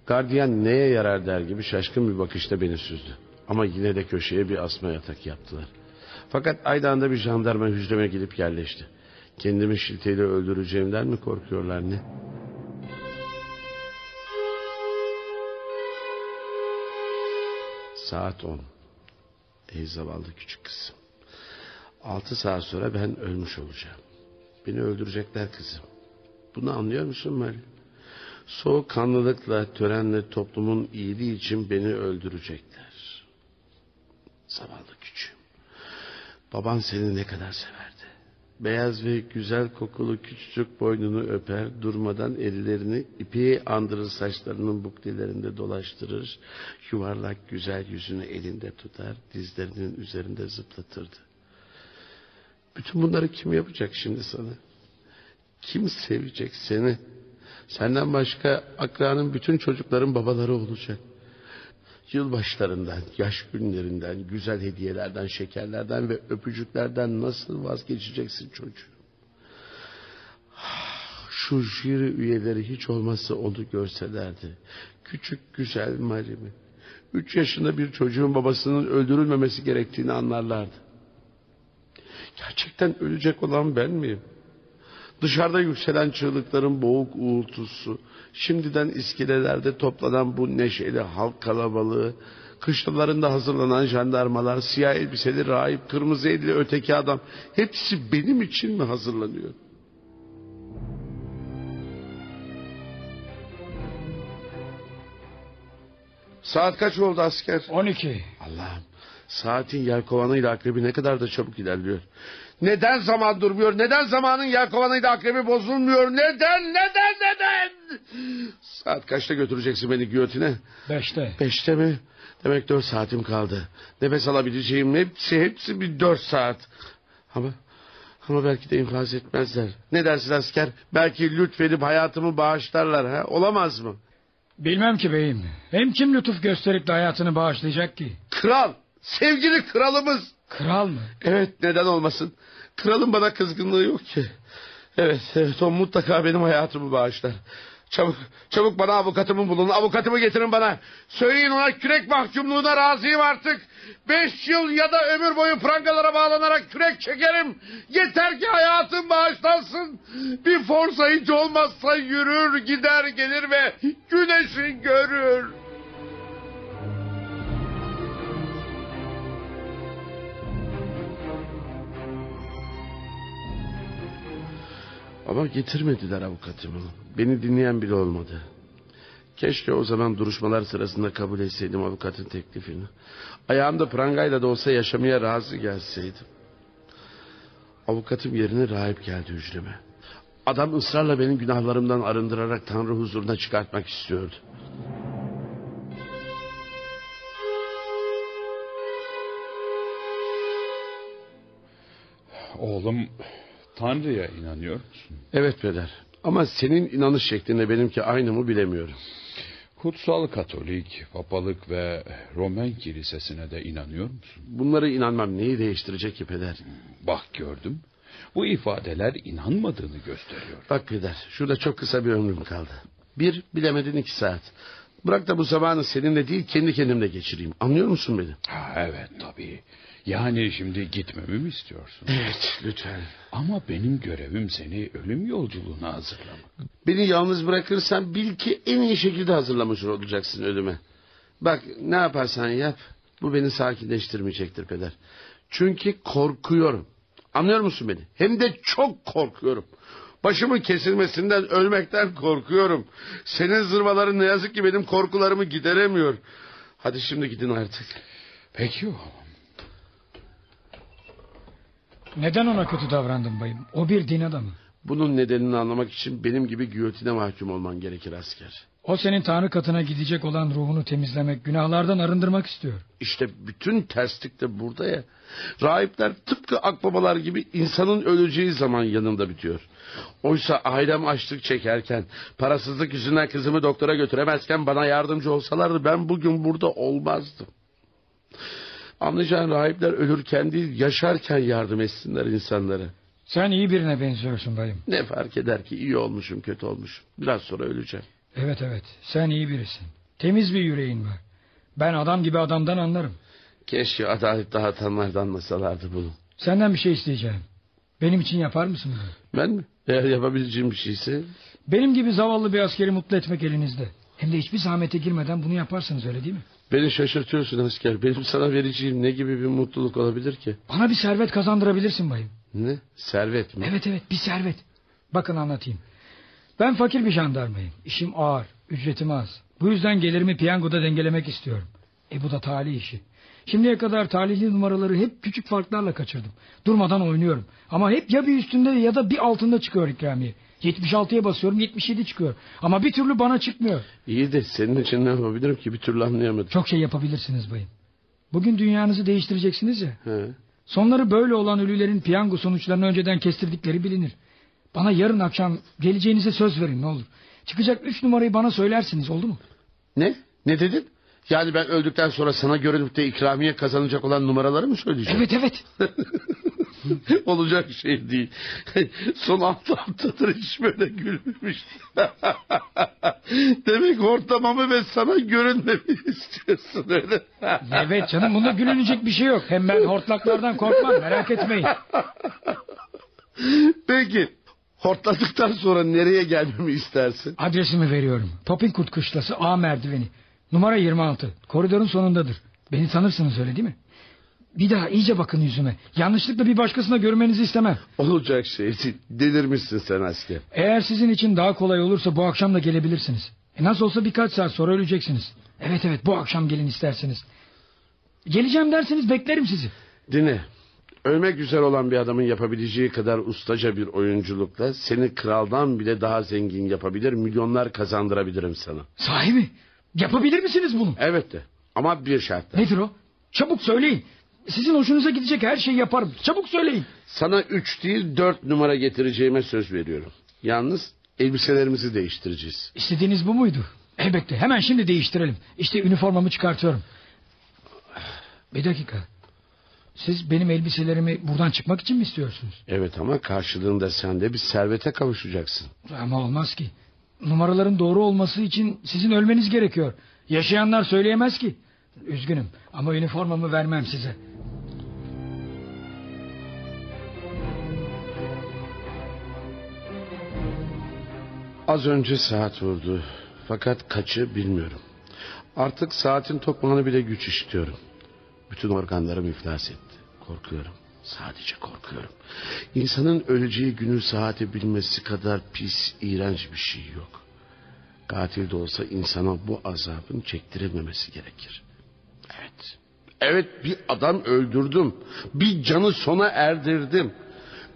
Gardiyan neye yarar der gibi şaşkın bir bakışta beni süzdü. Ama yine de köşeye bir asma yatak yaptılar. Fakat aynı anda bir jandarma hücreme gidip yerleşti. Kendimi şilteyle öldüreceğimden mi korkuyorlar ne? Saat on. Ey zavallı küçük kızım. Altı saat sonra ben ölmüş olacağım. Beni öldürecekler kızım. Bunu anlıyor musun Mary? Soğuk kanlılıkla, törenle toplumun iyiliği için beni öldürecekler. Zavallı küçüğüm. Baban seni ne kadar severdi. Beyaz ve güzel kokulu küçücük boynunu öper, durmadan ellerini ipeği andırır saçlarının buklelerinde dolaştırır, yuvarlak güzel yüzünü elinde tutar, dizlerinin üzerinde zıplatırdı. Bütün bunları kim yapacak şimdi sana? Kim sevecek seni? Senden başka akranın bütün çocukların babaları olacak. Yılbaşlarından, yaş günlerinden, güzel hediyelerden, şekerlerden ve öpücüklerden nasıl vazgeçeceksin çocuğum? Şu jüri üyeleri hiç olmazsa onu görselerdi. Küçük güzel Marim'i. Üç yaşında bir çocuğun babasının öldürülmemesi gerektiğini anlarlardı. Gerçekten ölecek olan ben miyim? Dışarıda yükselen çığlıkların boğuk uğultusu, şimdiden iskelelerde toplanan bu neşeli halk kalabalığı, kışlalarında hazırlanan jandarmalar, siyah elbiseli rahip, kırmızı elli öteki adam, hepsi benim için mi hazırlanıyor? Saat kaç oldu asker? 12. Allah'ım saatin yelkovanıyla akrebi ne kadar da çabuk ilerliyor. Neden zaman durmuyor? Neden zamanın yelkovanıyla akrebi bozulmuyor? Neden? Neden? Neden? Saat kaçta götüreceksin beni giyotine? Beşte. Beşte mi? Demek dört saatim kaldı. Nefes alabileceğim hepsi hepsi bir dört saat. Ama ama belki de infaz etmezler. Ne dersin asker? Belki lütfedip hayatımı bağışlarlar. Ha? Olamaz mı? Bilmem ki beyim. Hem kim lütuf gösterip de hayatını bağışlayacak ki? Kral. Sevgili kralımız. Kral mı? Evet neden olmasın. Kralın bana kızgınlığı yok ki. Evet, evet o mutlaka benim hayatımı bağışlar. Çabuk, çabuk bana avukatımı bulun. Avukatımı getirin bana. Söyleyin ona kürek mahkumluğuna razıyım artık. Beş yıl ya da ömür boyu prangalara bağlanarak kürek çekerim. Yeter ki hayatım bağışlansın. Bir forsa hiç olmazsa yürür gider gelir ve güneşi görür. Ama getirmediler avukatımı. Beni dinleyen bile olmadı. Keşke o zaman duruşmalar sırasında kabul etseydim avukatın teklifini. Ayağımda prangayla da olsa yaşamaya razı gelseydim. Avukatım yerine rahip geldi hücreme. Adam ısrarla benim günahlarımdan arındırarak Tanrı huzuruna çıkartmak istiyordu. Oğlum Tanrı'ya inanıyor musun? Evet peder. Ama senin inanış şeklinde benimki aynı mı bilemiyorum. Kutsal Katolik, Papalık ve Roman Kilisesi'ne de inanıyor musun? Bunlara inanmam neyi değiştirecek ki peder? Bak gördüm. Bu ifadeler inanmadığını gösteriyor. Bak peder şurada çok kısa bir ömrüm kaldı. Bir bilemedin iki saat. Bırak da bu zamanı seninle değil kendi kendimle geçireyim. Anlıyor musun beni? Ha, evet tabii. Yani şimdi gitmemi mi istiyorsun? Evet lütfen. Ama benim görevim seni ölüm yolculuğuna hazırlamak. Beni yalnız bırakırsan bil ki en iyi şekilde hazırlamış olacaksın ölüme. Bak ne yaparsan yap bu beni sakinleştirmeyecektir peder. Çünkü korkuyorum. Anlıyor musun beni? Hem de çok korkuyorum. Başımın kesilmesinden ölmekten korkuyorum. Senin zırvaların ne yazık ki benim korkularımı gideremiyor. Hadi şimdi gidin artık. Peki oğlum. Neden ona kötü davrandın bayım? O bir din adamı. Bunun nedenini anlamak için benim gibi giyotine mahkum olman gerekir asker. O senin Tanrı katına gidecek olan ruhunu temizlemek, günahlardan arındırmak istiyor. İşte bütün terslik de burada ya. Rahipler tıpkı akbabalar gibi insanın öleceği zaman yanında bitiyor. Oysa ailem açlık çekerken, parasızlık yüzünden kızımı doktora götüremezken bana yardımcı olsalardı ben bugün burada olmazdım. Anlayacağın rahipler ölürken değil yaşarken yardım etsinler insanlara. Sen iyi birine benziyorsun bayım. Ne fark eder ki iyi olmuşum kötü olmuşum. Biraz sonra öleceğim. Evet evet sen iyi birisin. Temiz bir yüreğin var. Ben adam gibi adamdan anlarım. Keşke adalet dağıtanlardan anlasalardı bunu. Senden bir şey isteyeceğim. Benim için yapar mısın bunu? Ben mi? Eğer yapabileceğim bir şeyse. Benim gibi zavallı bir askeri mutlu etmek elinizde. Hem de hiçbir zahmete girmeden bunu yaparsınız öyle değil mi? Beni şaşırtıyorsun asker. Benim sana vereceğim ne gibi bir mutluluk olabilir ki? Bana bir servet kazandırabilirsin bayım. Ne? Servet mi? Evet evet bir servet. Bakın anlatayım. Ben fakir bir jandarmayım. İşim ağır, ücretim az. Bu yüzden gelirimi piyangoda dengelemek istiyorum. E bu da talih işi. Şimdiye kadar talihli numaraları hep küçük farklarla kaçırdım. Durmadan oynuyorum. Ama hep ya bir üstünde ya da bir altında çıkıyor ikramiye. 76'ya basıyorum 77 çıkıyor. Ama bir türlü bana çıkmıyor. İyi de senin için ne yapabilirim ki bir türlü anlayamadım. Çok şey yapabilirsiniz bayım. Bugün dünyanızı değiştireceksiniz ya. He. Sonları böyle olan ölülerin piyango sonuçlarını önceden kestirdikleri bilinir. Bana yarın akşam geleceğinize söz verin ne olur. Çıkacak üç numarayı bana söylersiniz oldu mu? Ne? Ne dedin? Yani ben öldükten sonra sana görünüp de ikramiye kazanacak olan numaraları mı söyleyeceğim? Evet evet. Olacak şey değil. Son altı haftadır hiç böyle gülmemiştim. Demek hortlamamı ve sana görünmemi istiyorsun öyle. evet canım bunda gülünecek bir şey yok. Hem ben hortlaklardan korkmam merak etmeyin. Peki hortladıktan sonra nereye gelmemi istersin? Adresimi veriyorum. Topin Kışlası A merdiveni. Numara 26. Koridorun sonundadır. Beni tanırsınız öyle değil mi? Bir daha iyice bakın yüzüme. Yanlışlıkla bir başkasına görmenizi istemem. Olacak şey değil. Delirmişsin sen asker. Eğer sizin için daha kolay olursa bu akşam da gelebilirsiniz. E nasıl olsa birkaç saat sonra öleceksiniz. Evet evet bu akşam gelin isterseniz. Geleceğim derseniz beklerim sizi. Dinle. Ölmek güzel olan bir adamın yapabileceği kadar ustaca bir oyunculukla seni kraldan bile daha zengin yapabilir, milyonlar kazandırabilirim sana. Sahi mi? Yapabilir misiniz bunu? Evet de ama bir şartla. Nedir o? Çabuk söyleyin. Sizin hoşunuza gidecek her şeyi yaparım. Çabuk söyleyin. Sana üç değil dört numara getireceğime söz veriyorum. Yalnız elbiselerimizi değiştireceğiz. İstediğiniz bu muydu? Elbette hemen şimdi değiştirelim. İşte üniformamı çıkartıyorum. Bir dakika. Siz benim elbiselerimi buradan çıkmak için mi istiyorsunuz? Evet ama karşılığında sen de bir servete kavuşacaksın. Ama olmaz ki. Numaraların doğru olması için sizin ölmeniz gerekiyor. Yaşayanlar söyleyemez ki. Üzgünüm ama üniformamı vermem size. Az önce saat vurdu. Fakat kaçı bilmiyorum. Artık saatin tokmağını bile güç işitiyorum. Bütün organlarım iflas etti. Korkuyorum. Sadece korkuyorum. İnsanın öleceği günü saati bilmesi kadar pis, iğrenç bir şey yok. Katil de olsa insana bu azabın çektirilmemesi gerekir. Evet. Evet bir adam öldürdüm. Bir canı sona erdirdim.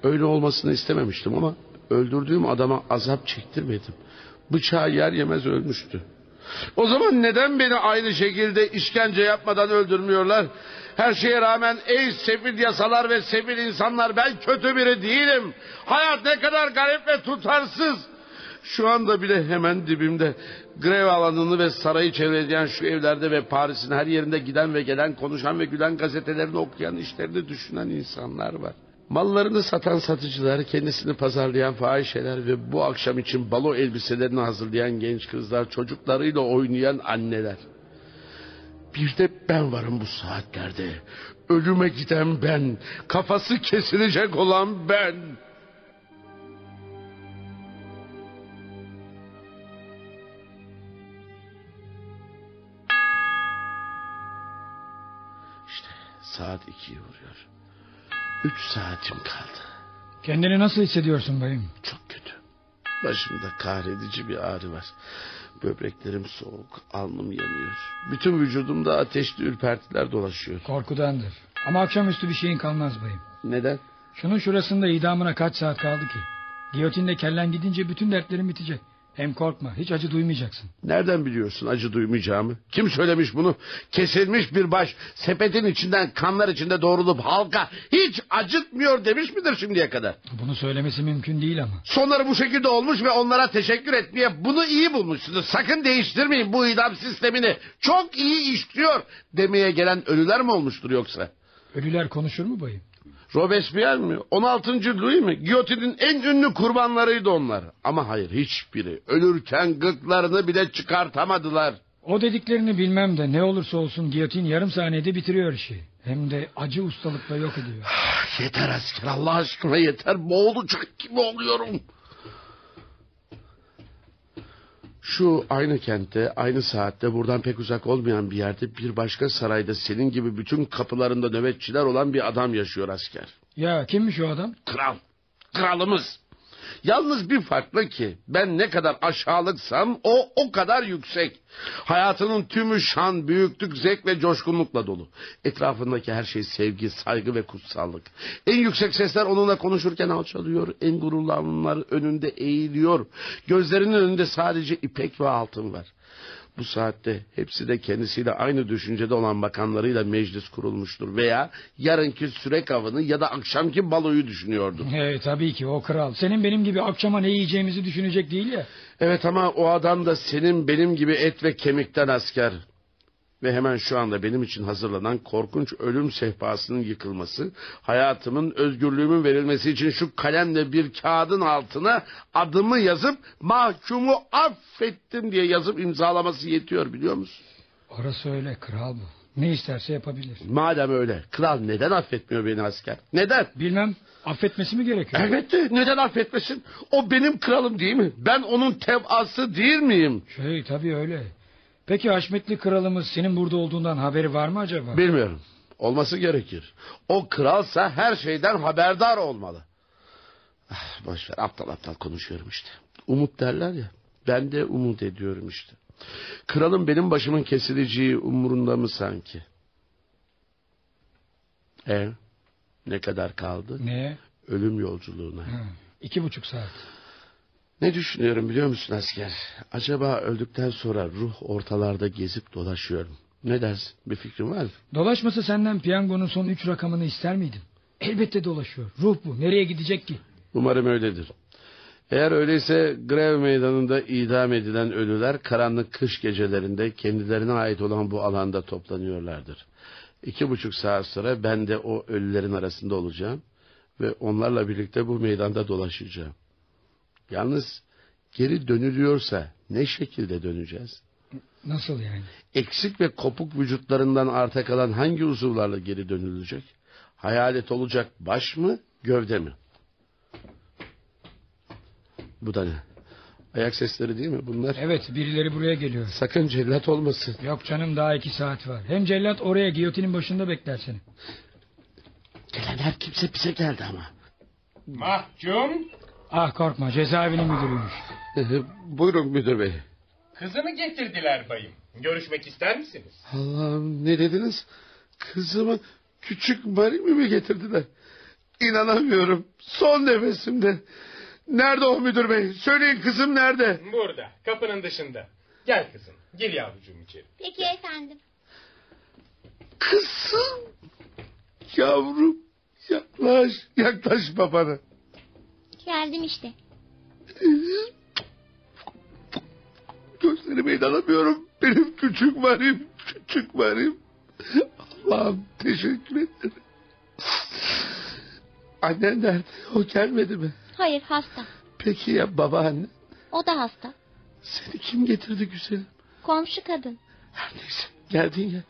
Öyle olmasını istememiştim ama öldürdüğüm adama azap çektirmedim. Bıçağı yer yemez ölmüştü. O zaman neden beni aynı şekilde işkence yapmadan öldürmüyorlar? Her şeye rağmen ey sefil yasalar ve sefil insanlar ben kötü biri değilim. Hayat ne kadar garip ve tutarsız. Şu anda bile hemen dibimde grev alanını ve sarayı çevreleyen şu evlerde ve Paris'in her yerinde giden ve gelen konuşan ve gülen gazetelerini okuyan işlerini düşünen insanlar var. Mallarını satan satıcılar, kendisini pazarlayan fahişeler ve bu akşam için balo elbiselerini hazırlayan genç kızlar, çocuklarıyla oynayan anneler. Bir de ben varım bu saatlerde. Ölüme giden ben, kafası kesilecek olan ben. İşte saat ikiyi vuruyor. Üç saatim kaldı. Kendini nasıl hissediyorsun bayım? Çok kötü. Başımda kahredici bir ağrı var. Böbreklerim soğuk, alnım yanıyor. Bütün vücudumda ateşli ürpertiler dolaşıyor. Korkudandır. Ama akşamüstü bir şeyin kalmaz bayım. Neden? Şunun şurasında idamına kaç saat kaldı ki? Giyotinle kellen gidince bütün dertlerin bitecek. Hem korkma hiç acı duymayacaksın. Nereden biliyorsun acı duymayacağımı? Kim söylemiş bunu? Kesilmiş bir baş sepetin içinden kanlar içinde doğrulup halka hiç acıtmıyor demiş midir şimdiye kadar? Bunu söylemesi mümkün değil ama. Sonları bu şekilde olmuş ve onlara teşekkür etmeye bunu iyi bulmuşsunuz. Sakın değiştirmeyin bu idam sistemini. Çok iyi işliyor demeye gelen ölüler mi olmuştur yoksa? Ölüler konuşur mu bayım? Robespierre mi? 16. Louis mi? Giyotinin en ünlü kurbanlarıydı onlar. Ama hayır hiçbiri. Ölürken gırtlarını bile çıkartamadılar. O dediklerini bilmem de ne olursa olsun giyotin yarım saniyede bitiriyor işi. Hem de acı ustalıkla yok ediyor. yeter asker Allah aşkına yeter. Boğulacak gibi oluyorum. Şu aynı kentte, aynı saatte buradan pek uzak olmayan bir yerde bir başka sarayda senin gibi bütün kapılarında nöbetçiler olan bir adam yaşıyor asker. Ya kimmiş o adam? Kral. Kralımız. Yalnız bir farklı ki ben ne kadar aşağılıksam o o kadar yüksek. Hayatının tümü şan, büyüklük, zevk ve coşkunlukla dolu. Etrafındaki her şey sevgi, saygı ve kutsallık. En yüksek sesler onunla konuşurken alçalıyor. En gururlananlar önünde eğiliyor. Gözlerinin önünde sadece ipek ve altın var. Bu saatte hepsi de kendisiyle aynı düşüncede olan bakanlarıyla meclis kurulmuştur veya yarınki sürek avını ya da akşamki baloyu düşünüyordur. Evet tabii ki o kral. Senin benim gibi akşama ne yiyeceğimizi düşünecek değil ya. Evet ama o adam da senin benim gibi et ve kemikten asker. Ve hemen şu anda benim için hazırlanan korkunç ölüm sehpasının yıkılması, hayatımın, özgürlüğümün verilmesi için şu kalemle bir kağıdın altına adımı yazıp mahkumu affettim diye yazıp imzalaması yetiyor biliyor musun? Orası öyle kral bu. Ne isterse yapabilir. Madem öyle, kral neden affetmiyor beni asker? Neden? Bilmem affetmesi mi gerekiyor? Elbette neden affetmesin? O benim kralım değil mi? Ben onun tebası değil miyim? Şey tabii öyle. Peki Haşmetli kralımız senin burada olduğundan haberi var mı acaba? Bilmiyorum. Olması gerekir. O kralsa her şeyden haberdar olmalı. Ah, boş ver aptal aptal konuşuyorum işte. Umut derler ya. Ben de umut ediyorum işte. Kralın benim başımın kesileceği umurunda mı sanki? E ne kadar kaldı? Neye? Ölüm yolculuğuna. Hı, iki buçuk saat. Ne düşünüyorum biliyor musun asker? Acaba öldükten sonra ruh ortalarda gezip dolaşıyorum. Ne dersin? Bir fikrin var mı? Dolaşmasa senden piyangonun son üç rakamını ister miydin? Elbette dolaşıyor. Ruh bu. Nereye gidecek ki? Umarım öyledir. Eğer öyleyse grev meydanında idam edilen ölüler karanlık kış gecelerinde kendilerine ait olan bu alanda toplanıyorlardır. İki buçuk saat sonra ben de o ölülerin arasında olacağım ve onlarla birlikte bu meydanda dolaşacağım. Yalnız geri dönülüyorsa ne şekilde döneceğiz? Nasıl yani? Eksik ve kopuk vücutlarından arta kalan hangi uzuvlarla geri dönülecek? Hayalet olacak baş mı, gövde mi? Bu da ne? Ayak sesleri değil mi bunlar? Evet birileri buraya geliyor. Sakın cellat olmasın. Yok canım daha iki saat var. Hem cellat oraya giyotinin başında bekler seni. Gelen her kimse bize geldi ama. Mahkum. Ah korkma cezaevinin müdürüymüş. Buyurun müdür bey. Kızını getirdiler bayım. Görüşmek ister misiniz? Allah'ım ne dediniz? Kızımı küçük Marim'i mi getirdiler? İnanamıyorum. Son nefesimde. Nerede o müdür bey? Söyleyin kızım nerede? Burada, kapının dışında. Gel kızım, gir yavrucuğum içeri. Peki efendim. Kızım. Yavrum. Yaklaş, yaklaş babana. Geldim işte. Gözlerime inanamıyorum. Benim küçük Marim, küçük Marim. Allah'ım teşekkür ederim. Annen nerede? O gelmedi mi? Hayır hasta. Peki ya babaanne? O da hasta. Seni kim getirdi güzelim? Komşu kadın. Her neyse geldin ya.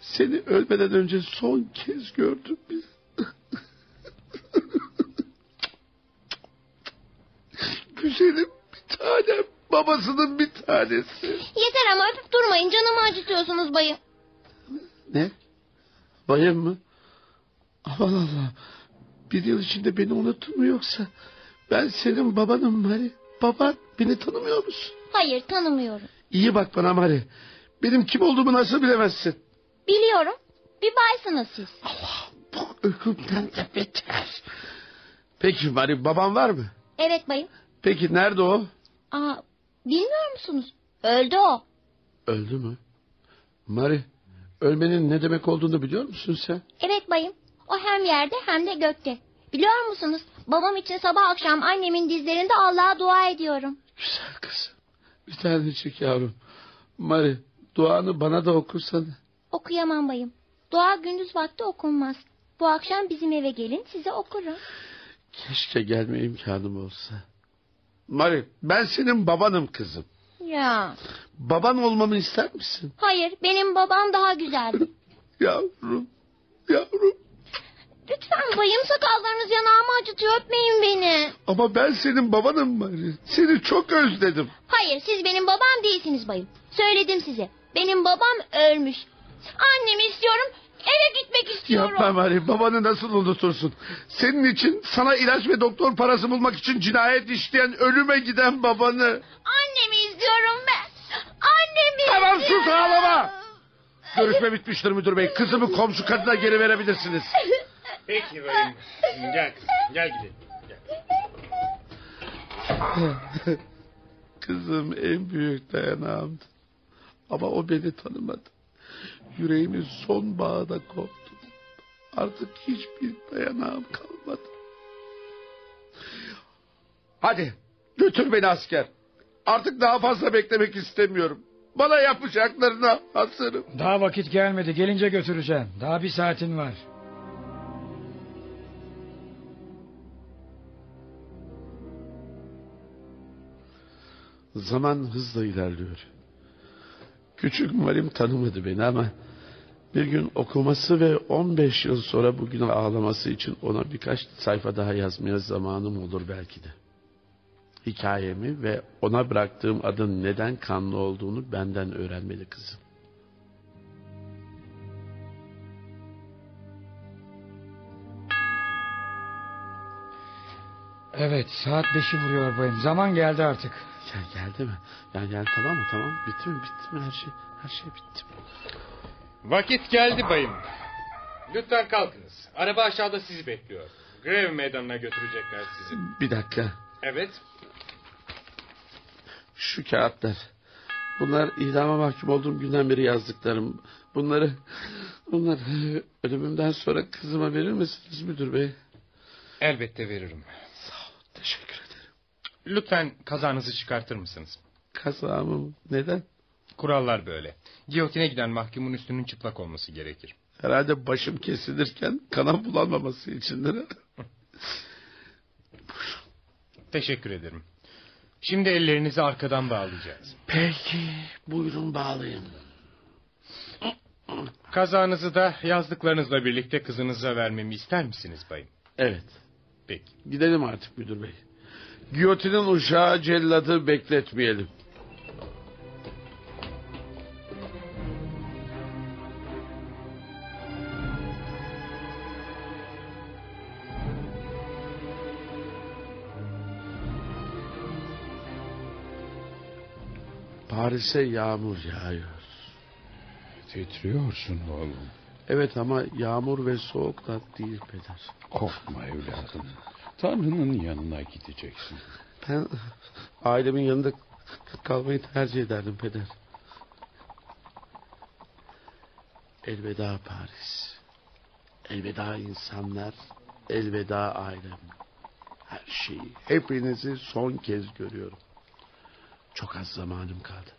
Seni ölmeden önce son kez gördüm. Güzelim bir tanem. Babasının bir tanesi. Yeter ama öpüp durmayın canımı acıtıyorsunuz bayım. Ne? Bayım mı? Aman Allah. Bir yıl içinde beni unuttun mu yoksa? Ben senin babanım Mari. Baban beni tanımıyor musun? Hayır tanımıyorum. İyi bak bana Mari. Benim kim olduğumu nasıl bilemezsin? Biliyorum. Bir baysınız siz. Bu ölümden de beter. Peki Mari baban var mı? Evet bayım. Peki nerede o? Aa, bilmiyor musunuz? Öldü o. Öldü mü? Mari ölmenin ne demek olduğunu biliyor musun sen? Evet bayım. O hem yerde hem de gökte. Biliyor musunuz? Babam için sabah akşam annemin dizlerinde Allah'a dua ediyorum. Güzel kızım. Bir tanecik yavrum. Mari duanı bana da okusana. Okuyamam bayım. Dua gündüz vakti okunmaz. Bu akşam bizim eve gelin size okurum. Keşke gelme imkanım olsa. Mari ben senin babanım kızım. Ya. Baban olmamı ister misin? Hayır benim babam daha güzel. Yavrum, yavrum. Lütfen bayım sakallarınız yanağımı acıtıyor öpmeyin beni. Ama ben senin babanım Mari. Seni çok özledim. Hayır siz benim babam değilsiniz bayım. Söyledim size. Benim babam ölmüş. Annemi istiyorum Eve gitmek istiyorum. Yapma Mari babanı nasıl unutursun? Senin için sana ilaç ve doktor parası bulmak için cinayet işleyen ölüme giden babanı. Annemi izliyorum ben. Annemi Tamam sus izliyorum. ağlama. Görüşme bitmiştir müdür bey. Kızımı komşu kadına geri verebilirsiniz. Peki bayım. Gel gel gidelim. Kızım en büyük dayanağımdı. Ama o beni tanımadı. Yüreğimin son bağı da koptu. Artık hiçbir dayanağım kalmadı. Hadi götür beni asker. Artık daha fazla beklemek istemiyorum. Bana yapacaklarına hazırım. Daha vakit gelmedi. Gelince götüreceğim. Daha bir saatin var. Zaman hızla ilerliyor. Küçük Malim tanımadı beni ama bir gün okuması ve 15 yıl sonra bugün ağlaması için ona birkaç sayfa daha yazmaya zamanım olur belki de. Hikayemi ve ona bıraktığım adın neden kanlı olduğunu benden öğrenmeli kızım. Evet saat beşi vuruyor bayım. Zaman geldi artık. Ya geldi mi? Ya gel tamam mı tamam bitti mi bitti mi her şey her şey bitti mi? Vakit geldi bayım. Lütfen kalkınız. Araba aşağıda sizi bekliyor. Grev meydanına götürecekler sizi. Bir dakika Evet. şu kağıtlar. Bunlar idama mahkum olduğum günden beri yazdıklarım. Bunları bunlar ölümümden sonra kızıma verir misiniz müdür bey? Elbette veririm. Teşekkür ederim. Lütfen kazanızı çıkartır mısınız? Kazağımı neden? Kurallar böyle. Giyotine giden mahkumun üstünün çıplak olması gerekir. Herhalde başım kesilirken kanam bulanmaması içindir. Teşekkür ederim. Şimdi ellerinizi arkadan bağlayacağız. Peki buyurun bağlayın. Kazanızı da yazdıklarınızla birlikte kızınıza vermemi ister misiniz bayım? Evet. Peki. Gidelim artık müdür bey. Giyotinin uşağı celladı bekletmeyelim. Paris'e yağmur yağıyor. Titriyorsun oğlum. Evet ama yağmur ve soğuk da değil peder. Korkma evladım. Tanrı'nın yanına gideceksin. Ben ailemin yanında kalmayı tercih ederdim peder. Elveda Paris. Elveda insanlar. Elveda ailem. Her şeyi, hepinizi son kez görüyorum. Çok az zamanım kaldı.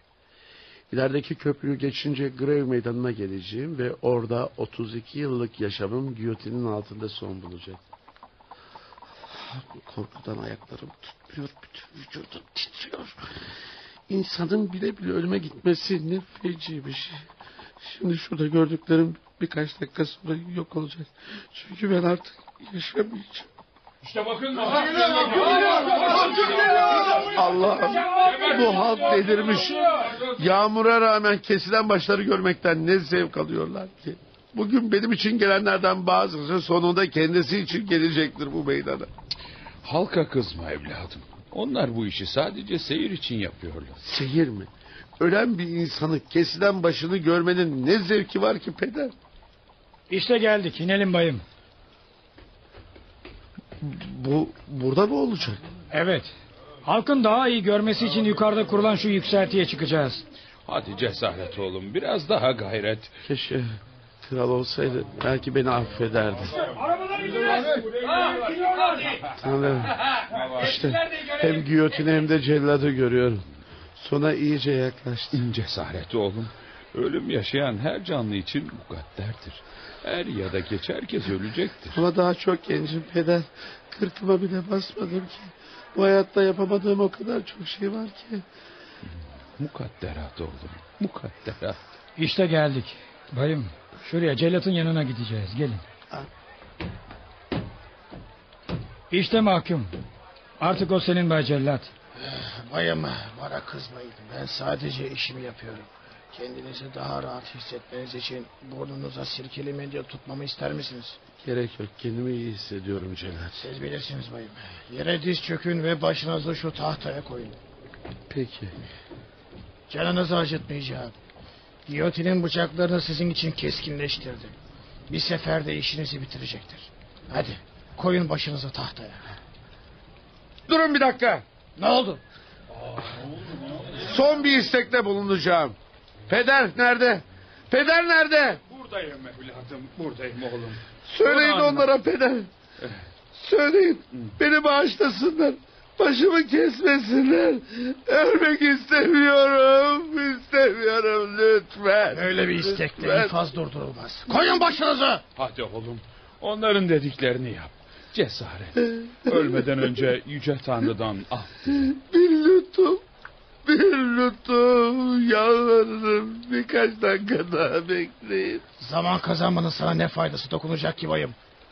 İlerideki köprüyü geçince Grev meydanına geleceğim ve orada 32 yıllık yaşamım giyotinin altında son bulacak. Korkudan ayaklarım tutmuyor, bütün vücudum titriyor. İnsanın bile bile ölüme gitmesi ne feci bir şey. Şimdi şurada gördüklerim birkaç dakika sonra yok olacak. Çünkü ben artık yaşamayacağım. İşte bakın. Allah'ım bu halk delirmiş. Yağmura rağmen kesilen başları görmekten ne zevk alıyorlar ki. Bugün benim için gelenlerden bazısı sonunda kendisi için gelecektir bu meydana. Halka kızma evladım. Onlar bu işi sadece seyir için yapıyorlar. Seyir mi? Ölen bir insanı kesilen başını görmenin ne zevki var ki peder? İşte geldik. İnelim bayım. Bu burada mı olacak? Evet. Halkın daha iyi görmesi için yukarıda kurulan şu yükseltiye çıkacağız. Hadi cesaret oğlum biraz daha gayret. Keşke kral olsaydı belki beni affederdi. Tanrım işte hem giyotini hem de celladı görüyorum. Sona iyice yaklaştı. Cesaret oğlum. Ölüm yaşayan her canlı için mukadderdir. Er ya da geç herkes ölecektir. Ama daha çok gencim peder. Kırkıma bile basmadım ki. Bu hayatta yapamadığım o kadar çok şey var ki. Mukadderat oğlum. Mukadderat. İşte geldik. Bayım şuraya cellatın yanına gideceğiz. Gelin. İşte mahkum. Artık o senin bay cellat. Bayım bana kızmayın. Ben sadece işimi yapıyorum. Kendinizi daha rahat hissetmeniz için burnunuza sirkeli mendil tutmamı ister misiniz? Gerek yok. Kendimi iyi hissediyorum Celal. Siz bilirsiniz bayım. Yere diz çökün ve başınızı şu tahtaya koyun. Peki. Canınızı acıtmayacağım. Giyotinin bıçaklarını sizin için keskinleştirdim. Bir seferde işinizi bitirecektir. Hadi koyun başınızı tahtaya. Durun bir dakika. Ne oldu? Son bir istekte bulunacağım. Peder nerede? Peder nerede? Buradayım evladım, buradayım oğlum. Söyleyin Bunu onlara peder. Söyleyin. Beni bağışlasınlar. Başımı kesmesinler. Ölmek istemiyorum. İstemiyorum lütfen. Öyle bir istekle Lütfen. infaz durdurulmaz. Koyun başınızı. Hadi oğlum, onların dediklerini yap. Cesaret. Ölmeden önce Yüce Tanrı'dan af. Bir lütuf. Bir lütuf. Yalvarırım. Birkaç dakika daha bekleyin. Zaman kazanmanın sana ne faydası dokunacak ki bayım?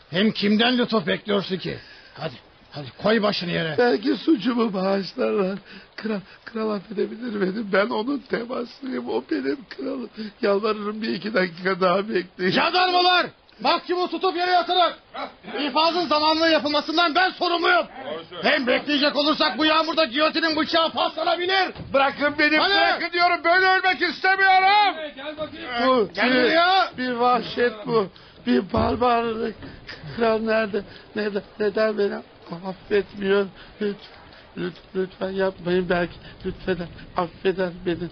Hem kimden lütuf bekliyorsun ki? Hadi, hadi koy başını yere. Belki suçumu bağışlarlar. Kral, kral affedebilir beni. Ben onun temaslıyım. O benim kralım. Yalvarırım bir iki dakika daha bekleyin. Jandarmalar! Mahkumu tutup yere yatırın. İnfazın zamanlı yapılmasından ben sorumluyum. Hem bekleyecek olursak bu yağmurda giyotinin bıçağı paslanabilir. Bırakın beni Hadi. bırakın diyorum. Böyle ölmek istemiyorum. Bu Gel bir, buraya. bir vahşet bu. Bir barbarlık. Kral nerede? Neden, neden beni affetmiyor? Lütfen, lütfen, lütfen yapmayın belki. Lütfen affeder beni.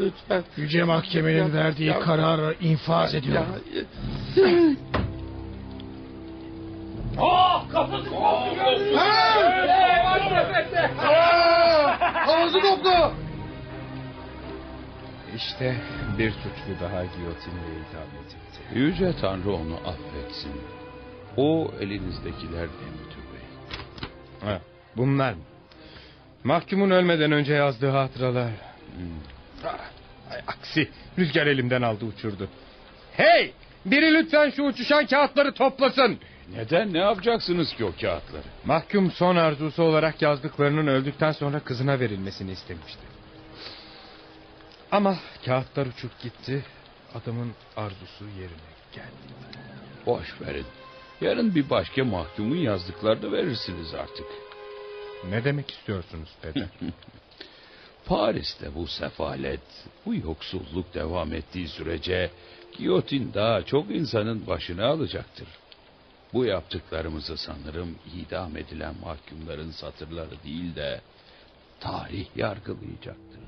Lütfen. Yüce Mahkemenin Yap- verdiği yap- kararı infaz Ya, ediyorum. Oh kapısı koptu gördünüz mü? Havuzu koptu. İşte bir suçlu daha giyotinle idam edildi. Yüce Tanrı onu affetsin. O elinizdekiler. Ha, bunlar mı? Mahkumun ölmeden önce yazdığı hatıralar. Ay, aksi rüzgar elimden aldı uçurdu. Hey! Biri lütfen şu uçuşan kağıtları toplasın. Neden ne yapacaksınız ki o kağıtları? Mahkum son arzusu olarak yazdıklarının öldükten sonra kızına verilmesini istemişti. Ama kağıtlar uçup gitti. Adamın arzusu yerine geldi. Boş verin. Yarın bir başka mahkumun yazdıklarını verirsiniz artık. Ne demek istiyorsunuz peder? Paris'te bu sefalet, bu yoksulluk devam ettiği sürece giyotin daha çok insanın başını alacaktır. Bu yaptıklarımızı sanırım idam edilen mahkumların satırları değil de tarih yargılayacaktır.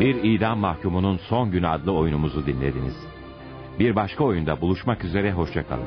Bir idam mahkumunun son günü adlı oyunumuzu dinlediniz. Bir başka oyunda buluşmak üzere hoşçakalın.